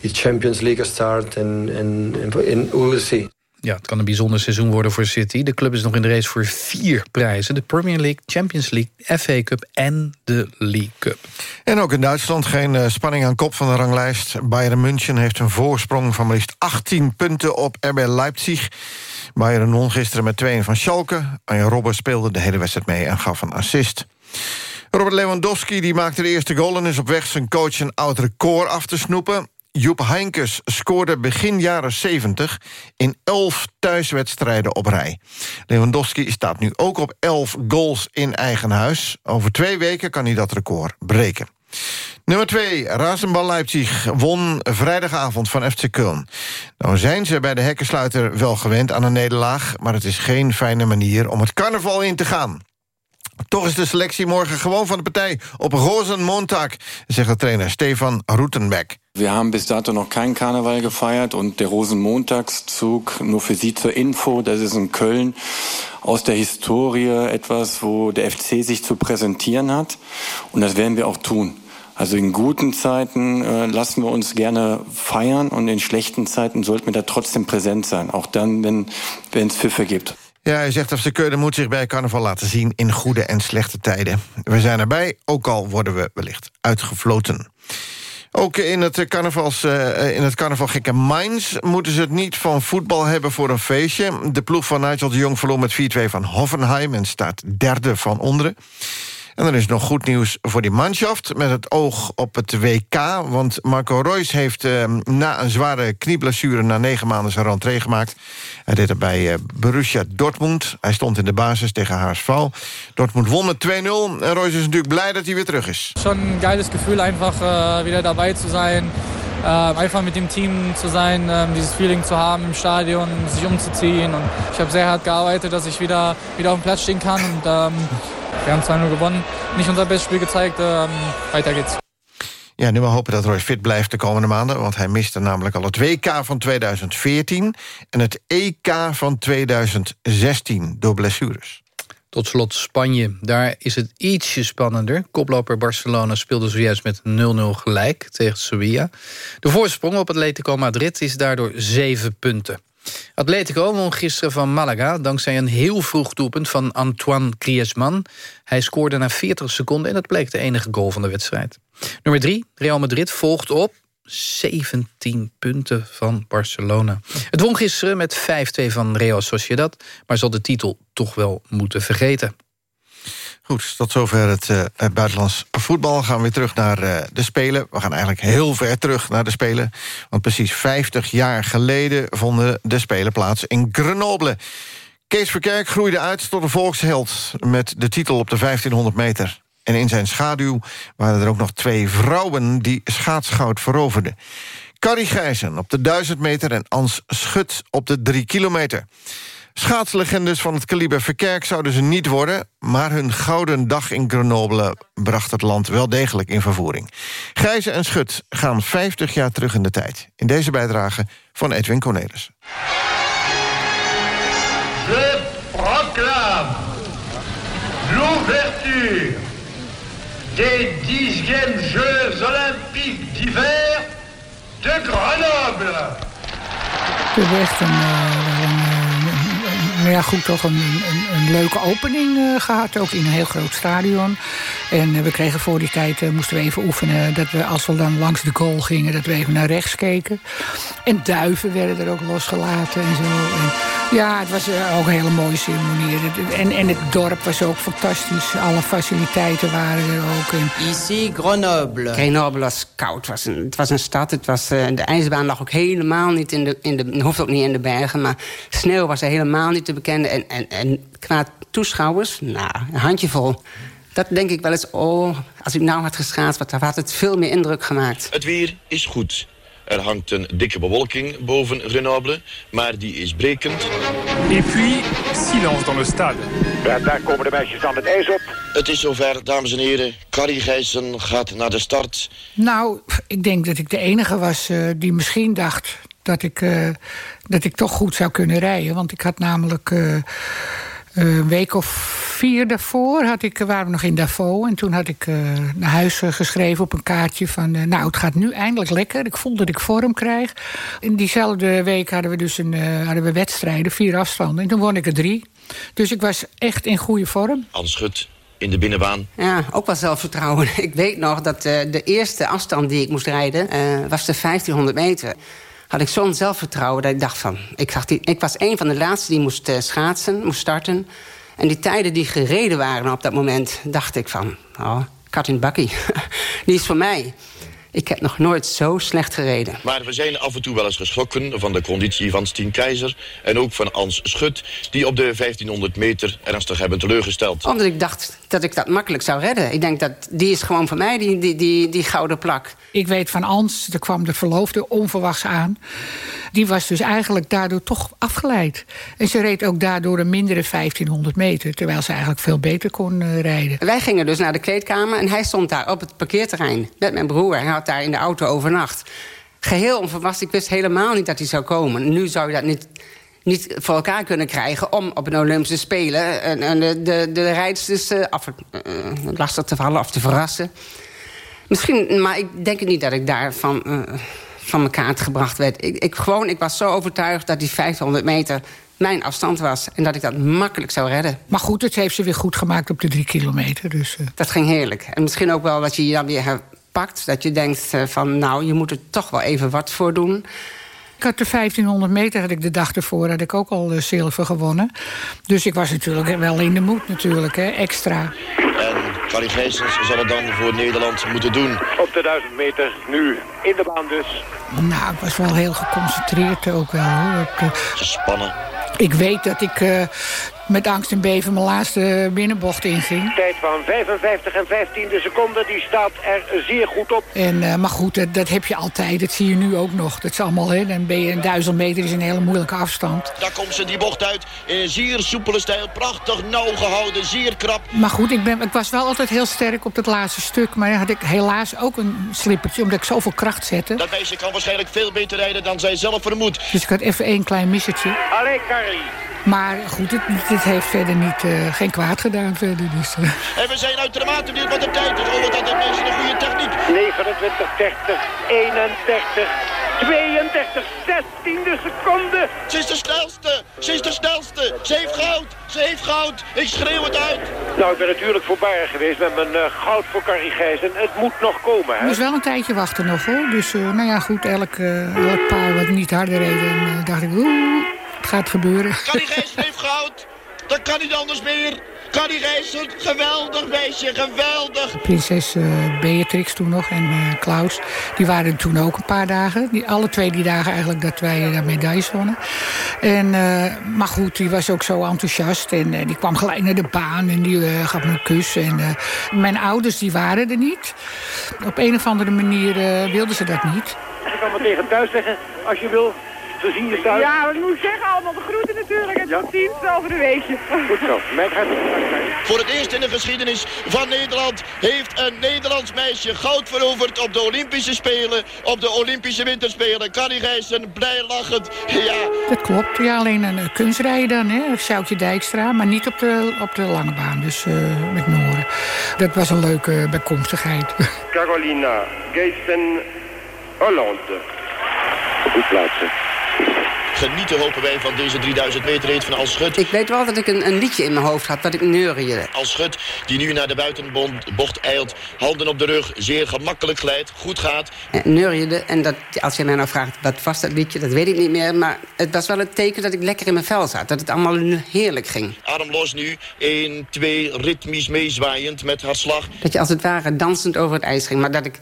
it's Champions League start and, and, and we will see. Ja, het kan een bijzonder seizoen worden voor City. De club is nog in de race voor vier prijzen. De Premier League, Champions League, FA Cup en de League Cup. En ook in Duitsland geen uh, spanning aan kop van de ranglijst. Bayern München heeft een voorsprong van maar liefst 18 punten op RB Leipzig. Bayern won gisteren met 2 van Schalke. Arjen Robben speelde de hele wedstrijd mee en gaf een assist. Robert Lewandowski die maakte de eerste goal... en is op weg zijn coach een oud record af te snoepen. Joep Heinkes scoorde begin jaren 70 in 11 thuiswedstrijden op rij. Lewandowski staat nu ook op 11 goals in eigen huis. Over twee weken kan hij dat record breken. Nummer 2, Rasenbal Leipzig won vrijdagavond van FC Köln. Nou zijn ze bij de hekkensluiter wel gewend aan een nederlaag... maar het is geen fijne manier om het carnaval in te gaan. Toch is de selectie morgen gewoon van de partij op Rosenmontag, zegt de trainer Stefan Rutenbeck. Wir haben bis dato noch keinen Karneval gefeiert und der Rosenmontagszug, nur für Sie zur Info, das ist in Köln aus der Historie etwas, wo der FC sich zu präsentieren hat und das werden wir auch tun. Also in guten Zeiten äh, lassen wir uns gerne feiern und in schlechten Zeiten sollten wir da trotzdem präsent sein, auch dann, wenn es Pfiffe gibt. Ja, hij zegt FC Keulen moet zich bij carnaval laten zien... in goede en slechte tijden. We zijn erbij, ook al worden we wellicht uitgefloten. Ook in het, carnavals, uh, in het Mainz moeten ze het niet van voetbal hebben voor een feestje. De ploeg van Nigel de Jong verloor met 4-2 van Hoffenheim... en staat derde van onderen. En er is nog goed nieuws voor die manschaft... met het oog op het WK. Want Marco Reus heeft uh, na een zware knieblessure... na negen maanden zijn rentree gemaakt. Hij deed het bij uh, Borussia Dortmund. Hij stond in de basis tegen HSV. Dortmund won met 2-0. En Reus is natuurlijk blij dat hij weer terug is. Schon een geiles Gefühl, einfach uh, wieder dabei zu sein. Uh, einfach mit dem Team zu sein, uh, dieses Feeling zu haben im Stadion, sich umzuziehen. Und ich habe sehr hart gearbeitet, dass ich wieder, wieder auf dem Platz stehen kann. Und um, wir haben 2-0 gewonnen. Nicht unser bestes Spiel gezeigt. Um, weiter geht's. Ja, nu maar hopen dat Roy fit blijft de komende maanden... want hij miste namelijk al het WK van 2014... en het EK van 2016 door blessures. Tot slot Spanje. Daar is het ietsje spannender. Koploper Barcelona speelde zojuist met 0-0 gelijk tegen Sevilla. De voorsprong op Atletico Madrid is daardoor 7 punten. Atletico won gisteren van Malaga... dankzij een heel vroeg doelpunt van Antoine Griezmann. Hij scoorde na 40 seconden en dat bleek de enige goal van de wedstrijd. Nummer 3, Real Madrid, volgt op 17 punten van Barcelona. Het won gisteren met 5-2 van Real Sociedad... maar zal de titel toch wel moeten vergeten. Goed, tot zover het uh, buitenlands voetbal. Gaan we weer terug naar uh, de Spelen. We gaan eigenlijk heel ver terug naar de Spelen. Want precies 50 jaar geleden vonden de Spelen plaats in Grenoble. Kees Verkerk groeide uit tot een volksheld... met de titel op de 1500 meter. En in zijn schaduw waren er ook nog twee vrouwen... die schaatsgoud veroverden. Carrie Gijzen op de 1000 meter en Ans Schut op de 3 kilometer. Schaatslegendes van het kaliber Verkerk zouden ze niet worden... maar hun gouden dag in Grenoble bracht het land wel degelijk in vervoering. Gijzen en Schut gaan 50 jaar terug in de tijd. In deze bijdrage van Edwin Cornelis. Je proclame l'ouverture des 10e Jeux Olympiques d'hiver de Grenoble. Een, een, ja, goed, toch een, een, een leuke opening uh, gehad. Ook in een heel groot stadion. En uh, we kregen voor die tijd, uh, moesten we even oefenen... dat we als we dan langs de goal gingen, dat we even naar rechts keken. En duiven werden er ook losgelaten en zo. En, ja, het was ook een hele mooie ceremonie. En, en het dorp was ook fantastisch. Alle faciliteiten waren er ook. En... Ici Grenoble. Grenoble was koud. Het was een, het was een stad. Het was, uh, de ijsbaan lag ook helemaal niet in de, in de... hoeft ook niet in de bergen, maar sneeuw was er helemaal niet te bekennen. En, en, en qua toeschouwers, nou, een handjevol. Dat denk ik wel eens, oh, als ik nou had geschaatst... wat, had het veel meer indruk gemaakt. Het weer is goed. Er hangt een dikke bewolking boven Grenoble, maar die is brekend. Et puis, silence dans le stade. Ja, daar komen de meisjes dan het ijs op. Het is zover, dames en heren. Carrie Gijssen gaat naar de start. Nou, ik denk dat ik de enige was uh, die misschien dacht... Dat ik, uh, dat ik toch goed zou kunnen rijden. Want ik had namelijk... Uh, een week of vier daarvoor had ik, waren we nog in Davos. En toen had ik uh, naar huis geschreven op een kaartje van... Uh, nou, het gaat nu eindelijk lekker. Ik voel dat ik vorm krijg. In diezelfde week hadden we dus een, uh, hadden we wedstrijden, vier afstanden. En toen won ik er drie. Dus ik was echt in goede vorm. Ans Schut in de binnenbaan. Ja, ook wel zelfvertrouwen. [laughs] Ik weet nog dat de eerste afstand die ik moest rijden... was de 1500 meter had ik zo'n zelfvertrouwen dat ik dacht van... Ik, dacht, ik was een van de laatste die moest uh, schaatsen, moest starten. En die tijden die gereden waren op dat moment... dacht ik van, oh, kat bakkie. [laughs] die is voor mij. Ik heb nog nooit zo slecht gereden. Maar we zijn af en toe wel eens geschrokken van de conditie van Stien Keizer... en ook van Ans Schut, die op de 1500 meter ernstig hebben teleurgesteld. Omdat ik dacht dat ik dat makkelijk zou redden. Ik denk dat die is gewoon voor mij, die, die, die, die gouden plak. Ik weet van Ans, er kwam de verloofde onverwachts aan. Die was dus eigenlijk daardoor toch afgeleid. En ze reed ook daardoor een mindere 1500 meter... terwijl ze eigenlijk veel beter kon uh, rijden. Wij gingen dus naar de kleedkamer en hij stond daar op het parkeerterrein... met mijn broer. Hij had daar in de auto overnacht. Geheel onverwachts. Ik wist helemaal niet dat hij zou komen. Nu zou je dat niet niet voor elkaar kunnen krijgen... om op een Olympische Spelen en, en de, de, de rijdsters uh, af, lastig te vallen of te verrassen. Misschien, maar ik denk niet dat ik daarvan uh, van mijn kaart gebracht werd. Ik, ik, gewoon, ik was zo overtuigd dat die 500 meter mijn afstand was. En dat ik dat makkelijk zou redden. Maar goed, het heeft ze weer goed gemaakt op de drie kilometer. Dus, uh... Dat ging heerlijk. En misschien ook wel dat je je dan weer herpakt. Dat je denkt uh, van, nou, je moet er toch wel even wat voor doen. Ik had de 1500 meter, had ik de dag ervoor, had ik ook al uh, zilver gewonnen. Dus ik was natuurlijk wel in de moed natuurlijk, hè, extra. En Carrie Gijsens zal het dan voor Nederland moeten doen. Op de 1000 meter, nu in de baan dus. Nou, ik was wel heel geconcentreerd ook wel. Hoor. Ik, uh, Gespannen. Ik weet dat ik uh, met angst en beven mijn laatste binnenbocht inging. Tijd van 55 en 15 seconden, die staat er zeer goed op. En, uh, maar goed, dat, dat, heb je altijd. Dat zie je nu ook nog. Dat is allemaal, hè, dan ben je een duizend meter, is een hele moeilijke afstand. Daar komt ze die bocht uit in zeer soepele stijl. Prachtig nauw gehouden, zeer krap. Maar goed, ik, ben, ik was wel altijd heel sterk op dat laatste stuk. Maar dan had ik helaas ook een slippertje, omdat ik zoveel kracht zette. Dat meisje kan waarschijnlijk veel beter rijden dan zij zelf vermoedt. Dus ik had even één klein missetje. Allee, Carrie. Maar goed, het, het, heeft verder niet, uh, geen kwaad gedaan verder. Dus, uh. En we zijn uitermate benieuwd wat de tijd is. Oh, wat meisje een goede techniek. 29, 30, 31, 32, 16e seconde. Ze is de snelste, ze is de snelste. Ze heeft goud, ze heeft goud. Ik schreeuw het uit. Nou, ik ben natuurlijk voorbij geweest met mijn uh, goud voor Carrie Gijs. En het moet nog komen, hè? Moest wel een tijdje wachten nog, hoor. Dus, nou ja, goed, elk, elk paar wat niet harder reden, dacht ik... Oeh, gaat gebeuren. Carrie Gijs heeft goud. Dat kan niet anders meer. Carrie Gijs, geweldig meisje, geweldig. Prinses uh, Beatrix toen nog en uh, Klaus, die waren toen ook een paar dagen. Die, alle twee die dagen eigenlijk dat wij daar medailles wonnen. En, uh, maar goed, die was ook zo enthousiast en die kwam gelijk naar de baan en die gaf me een kus. En, mijn ouders die waren er niet. Op een of andere manier wilden ze dat niet. Ik kan maar tegen thuis zeggen, als je wil, we zien je thuis. Ja, wat moet ik zeggen? Allemaal de groeten natuurlijk. En ja. tot ziens over de weekje. Goed zo. Met Voor het eerst in de geschiedenis van Nederland heeft een Nederlands meisje goud veroverd op de Olympische Spelen. Op de Olympische Winterspelen. Carrie Gijssen, blij lachend. Ja. Dat klopt. Ja, alleen een kunstrijden dan, hè. Sjoukje Dijkstra. Maar niet op de, op de lange baan. Dus uh, met Noren. Dat was een leuke bijkomstigheid. [laughs] Carolina Gijssen Hollande. Goed plaatsen. Genieten hopen wij van deze 3000 meter rit van Als Schut. Ik weet wel dat ik een, een, liedje in mijn hoofd had dat ik neuriede. Als Schut, die nu naar de buitenbocht eilt. Handen op de rug, zeer gemakkelijk glijdt, goed gaat. Neuriede, en dat, als je mij nou vraagt wat was dat liedje, dat weet ik niet meer. Maar het was wel het teken dat ik lekker in mijn vel zat. Dat het allemaal heerlijk ging. Adem los nu, 1, 2, ritmisch meezwaaiend met haar slag. Dat je als het ware dansend over het ijs ging. Maar dat ik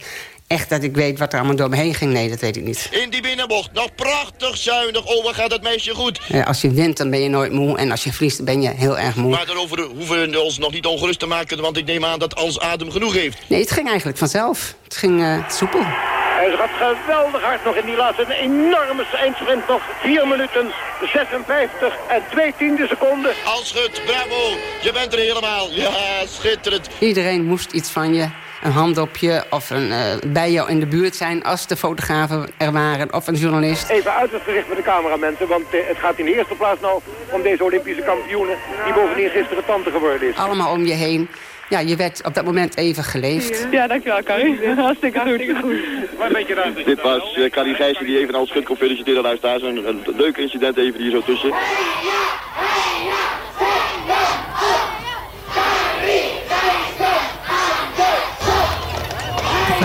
echt dat ik weet wat er allemaal door me heen ging. Nee, dat weet ik niet. In die binnenbocht, nog prachtig zuinig. Oh, wat gaat het meisje goed. Ja, als je wint, dan ben je nooit moe. En als je verliest, ben je heel erg moe. Maar daarover hoeven we ons nog niet ongerust te maken... want ik neem aan dat als adem genoeg heeft. Nee, het ging eigenlijk vanzelf. Het ging uh, soepel. Hij gaat geweldig hard nog in die laatste. Een enorme eindsprint nog. 4 minuten 56 en 2 tiende seconden. Alschut, bravo. Je bent er helemaal. Ja, schitterend. Iedereen moest iets van je een hand op je of een, uh, bij jou in de buurt zijn als de fotografen er waren of een journalist. Even uiterst gericht met de cameramensen, want uh, het gaat in de eerste plaats nou om deze Olympische kampioenen die bovendien gisteren tante geworden is. Allemaal om je heen. Ja, je werd op dat moment even geleefd. Ja, dankjewel Carrie. [laughs] Hartstikke goed. Waar ben je daar? Dit was uh, Carrie Gijssen die even als schut kon feliciteren. Daar staat een, een leuk incident even hier zo tussen.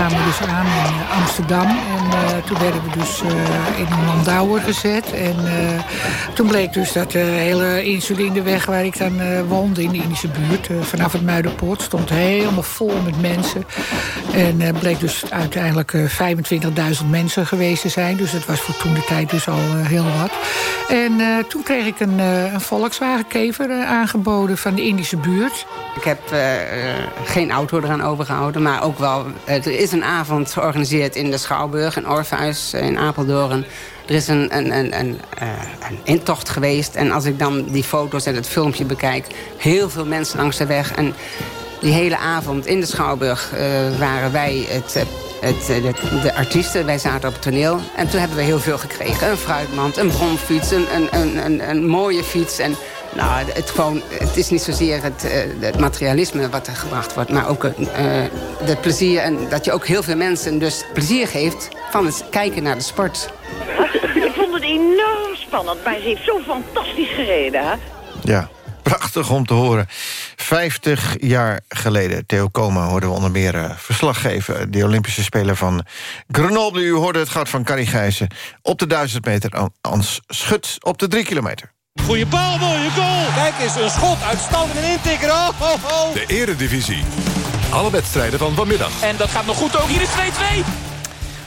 Kwamen dus dus aan in eh, Amsterdam. En eh, toen werden we dus eh, in een gezet. En toen bleek dus dat de hele Insulineweg waar ik dan woonde in de Indische buurt... vanaf het Muiderpoort stond helemaal vol met mensen. En bleek dus uiteindelijk 25.000 mensen geweest te zijn. Dus het was voor toen de tijd dus al heel wat. En toen kreeg ik een, een Volkswagen Kever aangeboden van de Indische buurt. Ik heb geen auto eraan overgehouden, maar ook wel... er is een avond georganiseerd in de Schouwburg, een Orpheus in Apeldoorn. Er is een, een, een, een, uh, een intocht geweest. En als ik dan die foto's en het filmpje bekijk... heel veel mensen langs de weg. En die hele avond in de Schouwburg uh, waren wij het, eh, het, de, de, artiesten. Wij zaten op het toneel. En toen hebben we heel veel gekregen. Een fruitmand, een bromfiets, een, een, een, een mooie fiets... En, nou, het, gewoon, het is niet zozeer het, uh, het materialisme wat er gebracht wordt... maar ook uh, het plezier en dat je ook heel veel mensen dus plezier geeft... van het kijken naar de sport. Ik vond het enorm spannend, maar ze heeft zo fantastisch gereden, hè? Ja, prachtig om te horen. 50 jaar geleden, Theo Koma hoorden we onder meer uh, verslag geven. De Olympische Speler van Grenoble. U hoorde het gat van Carrie Gijzen op de 1000 meter. Ans Schut op de 3 kilometer. Goeie bal, mooie goal. Kijk eens, een schot, uitstand en intikker. Oh, oh, oh. De eredivisie. Alle wedstrijden van vanmiddag. En dat gaat nog goed ook. Hier is 2-2.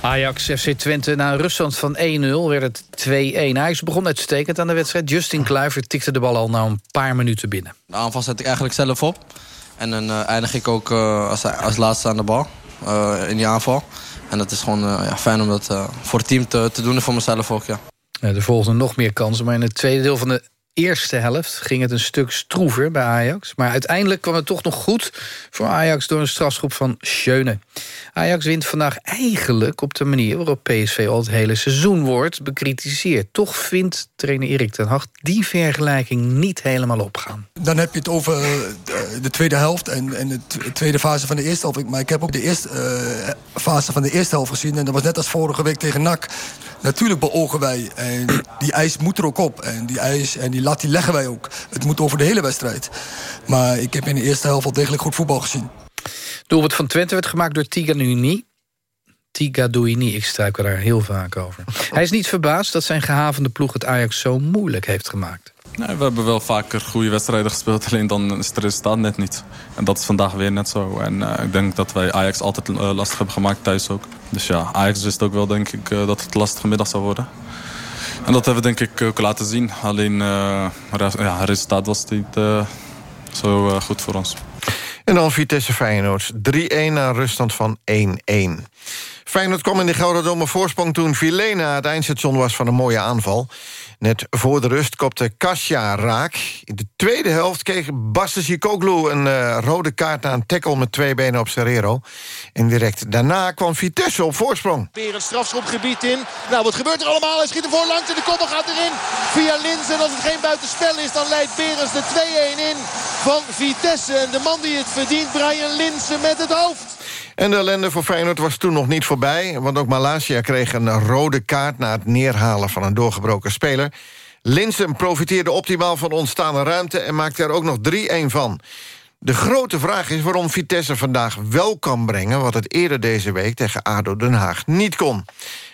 Ajax FC Twente na een ruststand van 1-0 werd het 2-1. Ajax begon uitstekend aan de wedstrijd. Justin Kluivert tikte de bal al na een paar minuten binnen. De aanval zet ik eigenlijk zelf op. En dan uh, eindig ik ook uh, als, als laatste aan de bal. Uh, in die aanval. En dat is gewoon ja, fijn om dat voor het team te, te doen en voor mezelf ook. Ja. Er volgden nog meer kansen, maar in het tweede deel van de eerste helft ging het een stuk stroever bij Ajax. Maar uiteindelijk kwam het toch nog goed voor Ajax... door een strafschop van Schöne. Ajax wint vandaag eigenlijk op de manier waarop PSV al het hele seizoen wordt bekritiseerd. Toch vindt trainer Erik ten Hag die vergelijking niet helemaal opgaan. Dan heb je het over eh, de tweede helft en, de tweede fase van de eerste helft. Maar ik heb ook de eerste uh, fase van de eerste helft gezien. En dat was net als vorige week tegen NAC. Natuurlijk beogen wij. En die eis moet er ook op. En die eis en die lat die leggen wij ook. Het moet over de hele wedstrijd. Maar ik heb in de eerste helft al degelijk goed voetbal gezien. Doelpunt van Twente werd gemaakt door Tiganuni. Tigadouini, ik struikel daar heel vaak over. Hij is niet verbaasd dat zijn gehavende ploeg het Ajax zo moeilijk heeft gemaakt. We hebben wel vaker goede wedstrijden gespeeld, alleen dan is het resultaat net niet. En dat is vandaag weer net zo. En uh, ik denk dat wij Ajax altijd uh, lastig hebben gemaakt thuis ook. Dus ja, Ajax wist ook wel denk ik uh, dat het lastige middag zou worden. En dat hebben we denk ik ook laten zien. Alleen ja, het resultaat was niet zo goed voor ons. En dan Vitesse Feyenoord. 3-1 na ruststand van 1-1. Feyenoord kwam in de Gouden voorsprong toen Vilena het eindstation was van een mooie aanval. Net voor de rust kopte Kasia raak. In de tweede helft kreeg Bastis Koglu een uh, rode kaart na een tackle met twee benen op Serrero. En direct daarna kwam Vitesse op voorsprong. Weer een strafschopgebied in. Nou, wat gebeurt er allemaal? Hij schiet er voorlangs en de koppel gaat erin. Via Lins en als het geen buitenspel is, dan leidt Berens de 2-1 in van Vitesse. En de man die het verdient, Brian Linsen met het hoofd. En de ellende voor Feyenoord was toen nog niet voorbij... want ook Malasia kreeg een rode kaart... na het neerhalen van een doorgebroken speler. Linsen profiteerde optimaal van ontstaande ruimte... en maakte er ook nog 3-1 van. De grote vraag is waarom Vitesse vandaag wel kan brengen... wat het eerder deze week tegen ADO Den Haag niet kon.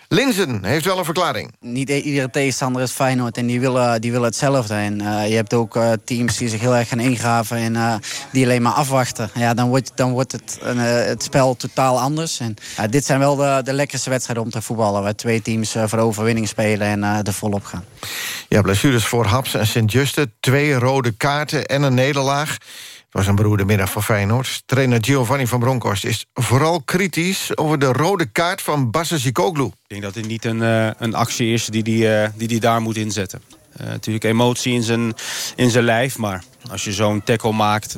Linzen heeft wel een verklaring. Niet iedere tegenstander is Feyenoord en die willen, die willen hetzelfde. En uh, je hebt ook uh, teams die zich heel erg gaan ingraven en uh, die alleen maar afwachten. Ja, dan wordt, dan wordt het, het spel totaal anders. En, dit zijn wel de, de lekkerste wedstrijden om te voetballen. Waar twee teams voor de overwinning spelen en er volop gaan. Ja, blessures voor Haps en Sint-Juste. Twee rode kaarten en een nederlaag was een beroerde middag voor Feyenoord. Trainer Giovanni van Bronckhorst is vooral kritisch... over de rode kaart van Bassa Zikoglu. Ik denk dat dit niet een, uh, een actie is die hij die, uh, die die daar moet inzetten. Uh, natuurlijk emotie in zijn, in zijn lijf, maar als je zo'n tackle maakt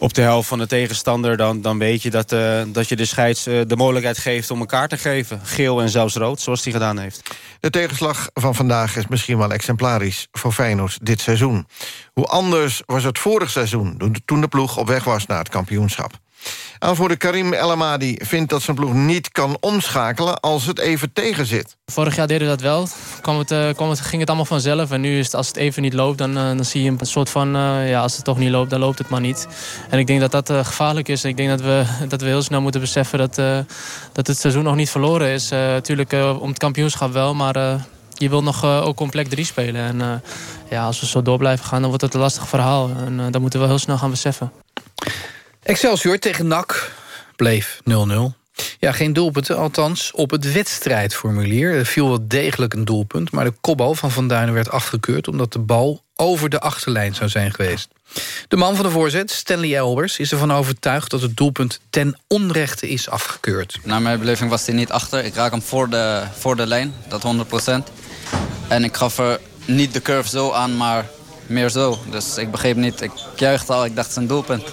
op de helft van de tegenstander... dan, dan weet je dat, uh, dat je de scheids uh, de mogelijkheid geeft om elkaar te geven. Geel en zelfs rood, zoals hij gedaan heeft. De tegenslag van vandaag is misschien wel exemplarisch voor Feyenoord dit seizoen. Hoe anders was het vorig seizoen, toen de ploeg op weg was naar het kampioenschap. Aanvoerder Karim El Amadi vindt dat zijn ploeg niet kan omschakelen... als het even tegen zit. Vorig jaar deden we dat wel. Kwam het, eh, kwam het, ging het allemaal vanzelf. En nu is het, als het even niet loopt, dan, eh, dan zie je een soort van... eh, ja, als het toch niet loopt, dan loopt het maar niet. En ik denk dat dat gevaarlijk is. Ik denk dat we, dat we heel snel moeten beseffen dat, dat het seizoen nog niet verloren is. Natuurlijk om het kampioenschap wel, maar... je wilt nog eh, ook plek 3 spelen. En ja, als we zo door blijven gaan, dan wordt het een lastig verhaal. En eh, dat moeten we heel snel gaan beseffen. Excelsior tegen NAC bleef 0-0. Ja, geen doelpunten, althans op het wedstrijdformulier. Er viel wel degelijk een doelpunt, maar de kopbal van Van Duinen werd afgekeurd... omdat de bal over de achterlijn zou zijn geweest. De man van de voorzet, Stanley Elbers, is ervan overtuigd... dat het doelpunt ten onrechte is afgekeurd. Naar mijn beleving was hij niet achter. Ik raak hem voor de, voor de lijn, dat 100%. En ik gaf er niet de curve zo aan, maar meer zo. Dus ik begreep niet. Ik juichte al, ik dacht het een doelpunt.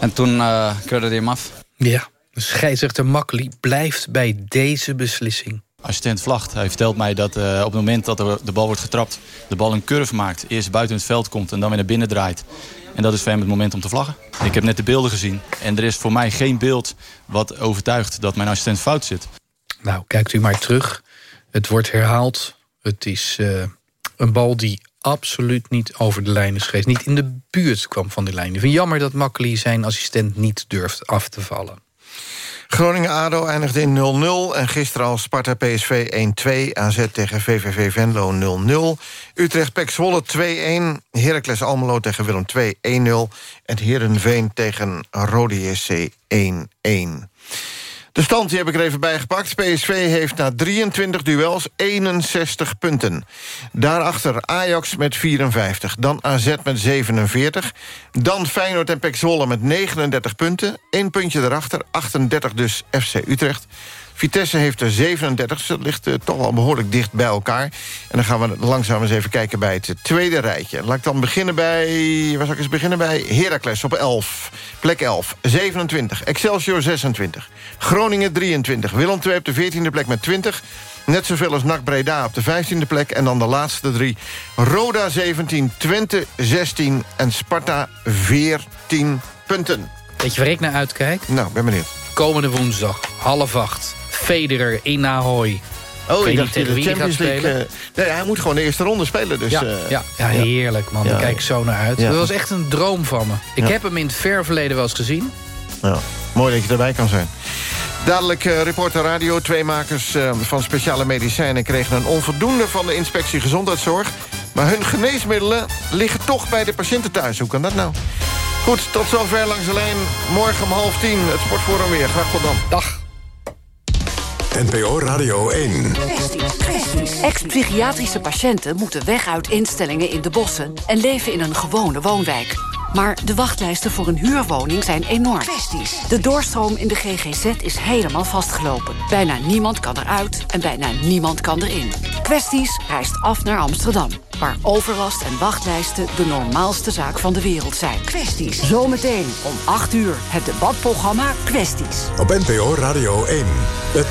En toen eh, keurde hij hem af. Ja, de scheidsrechter Makkely blijft bij deze beslissing. Assistent Vlacht hij vertelt mij dat eh, op het moment dat er de bal wordt getrapt... de bal een curve maakt, eerst buiten het veld komt en dan weer naar binnen draait. En dat is voor hem het moment om te vlaggen. Ik heb net de beelden gezien en er is voor mij geen beeld wat overtuigt dat mijn assistent fout zit. Nou, kijkt u maar terug. Het wordt herhaald. Het is eh, een bal die absoluut niet over de lijn is. Niet in de buurt kwam van die lijn. Ik jammer dat Makkely zijn assistent niet durft af te vallen. Groningen-ADO eindigde in 0-0. En gisteren al Sparta-PSV 1-2. AZ tegen VVV Venlo 0-0. Utrecht-Pek Zwolle 2-1. Heracles-Almelo tegen Willem 2 1-0. En Heerenveen tegen Rode JC 1-1. De stand die heb ik er even bijgepakt. PSV heeft na 23 duels 61 punten. Daarachter Ajax met 54. Dan AZ met 47. Dan Feyenoord en PEC Zwolle met 39 punten. Eén puntje erachter, 38 dus FC Utrecht. Vitesse heeft er 37, dus dat ligt eh, toch wel behoorlijk dicht bij elkaar. En dan gaan we langzaam eens even kijken bij het tweede rijtje. Laat ik dan beginnen bij... Waar zal ik eens beginnen bij? Heracles op 11. Plek 11. 27. Excelsior 26. Groningen 23. Willem II op de 14e plek met 20. Net zoveel als NAC Breda op de 15e plek. En dan de laatste drie. Roda 17, Twente 16 en Sparta 14 punten. Weet je waar ik naar uitkijk? Nou, ben benieuwd. Komende woensdag, half acht. Federer in Ahoy. Oh, ik dacht tegen wie hij gaat spelen. eh, nee, hij moet gewoon de eerste ronde spelen. Dus, ja, eh, ja, ja, heerlijk man. Ja. Daar kijk ik zo naar uit. Dat was echt een droom van me. Ik heb hem in het ver verleden wel eens gezien. Ja, mooi dat je erbij kan zijn. Dadelijk eh, reporter radio. Twee makers van speciale medicijnen kregen een onvoldoende van de inspectie gezondheidszorg. Maar hun geneesmiddelen liggen toch bij de patiënten thuis. Hoe kan dat nou? Goed, tot zover langs de lijn. Morgen om half tien het Sportforum weer. Graag tot dan. Dag. NPO Radio 1. Ex-psychiatrische patiënten moeten weg uit instellingen in de bossen... en leven in een gewone woonwijk. Maar de wachtlijsten voor een huurwoning zijn enorm. De doorstroom in de GGZ is helemaal vastgelopen. Bijna niemand kan eruit en bijna niemand kan erin. Kwesties reist af naar Amsterdam. Waar overlast en wachtlijsten de normaalste zaak van de wereld zijn. Kwesties. Zometeen om 8 uur het debatprogramma Kwesties. Op NPO Radio 1. Het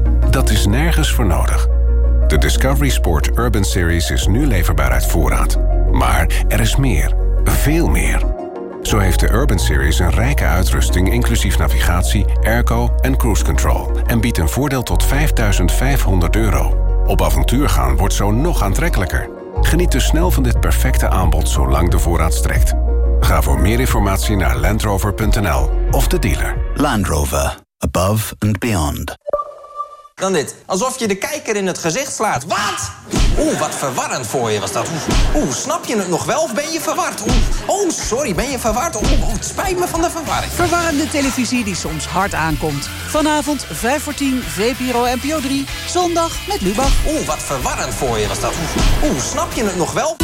Dat is nergens voor nodig. De Discovery Sport Urban Series is nu leverbaar uit voorraad. Maar er is meer. Veel meer. Zo heeft de Urban Series een rijke uitrusting... inclusief navigatie, airco en cruise control... en biedt een voordeel tot 5500 euro. Op avontuur gaan wordt zo nog aantrekkelijker. Geniet dus snel van dit perfecte aanbod zolang de voorraad strekt. Ga voor meer informatie naar landrover.nl of de dealer. Land Rover. Above and beyond. Dan dit. Alsof je de kijker in het gezicht slaat. Wat? Oeh, wat verwarrend voor je was dat. Oeh, oeh, snap je het nog wel of ben je verward? Oeh, oh, sorry, ben je verward? Oeh, oh, het spijt me van de verwarring. Verwarrende televisie die soms hard aankomt. Vanavond 5 voor 10, VPRO NPO 3. Zondag met Lubach. Oeh, wat verwarrend voor je was dat. Oeh, oeh, snap je het nog wel?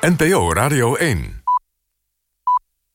NPO Radio 1.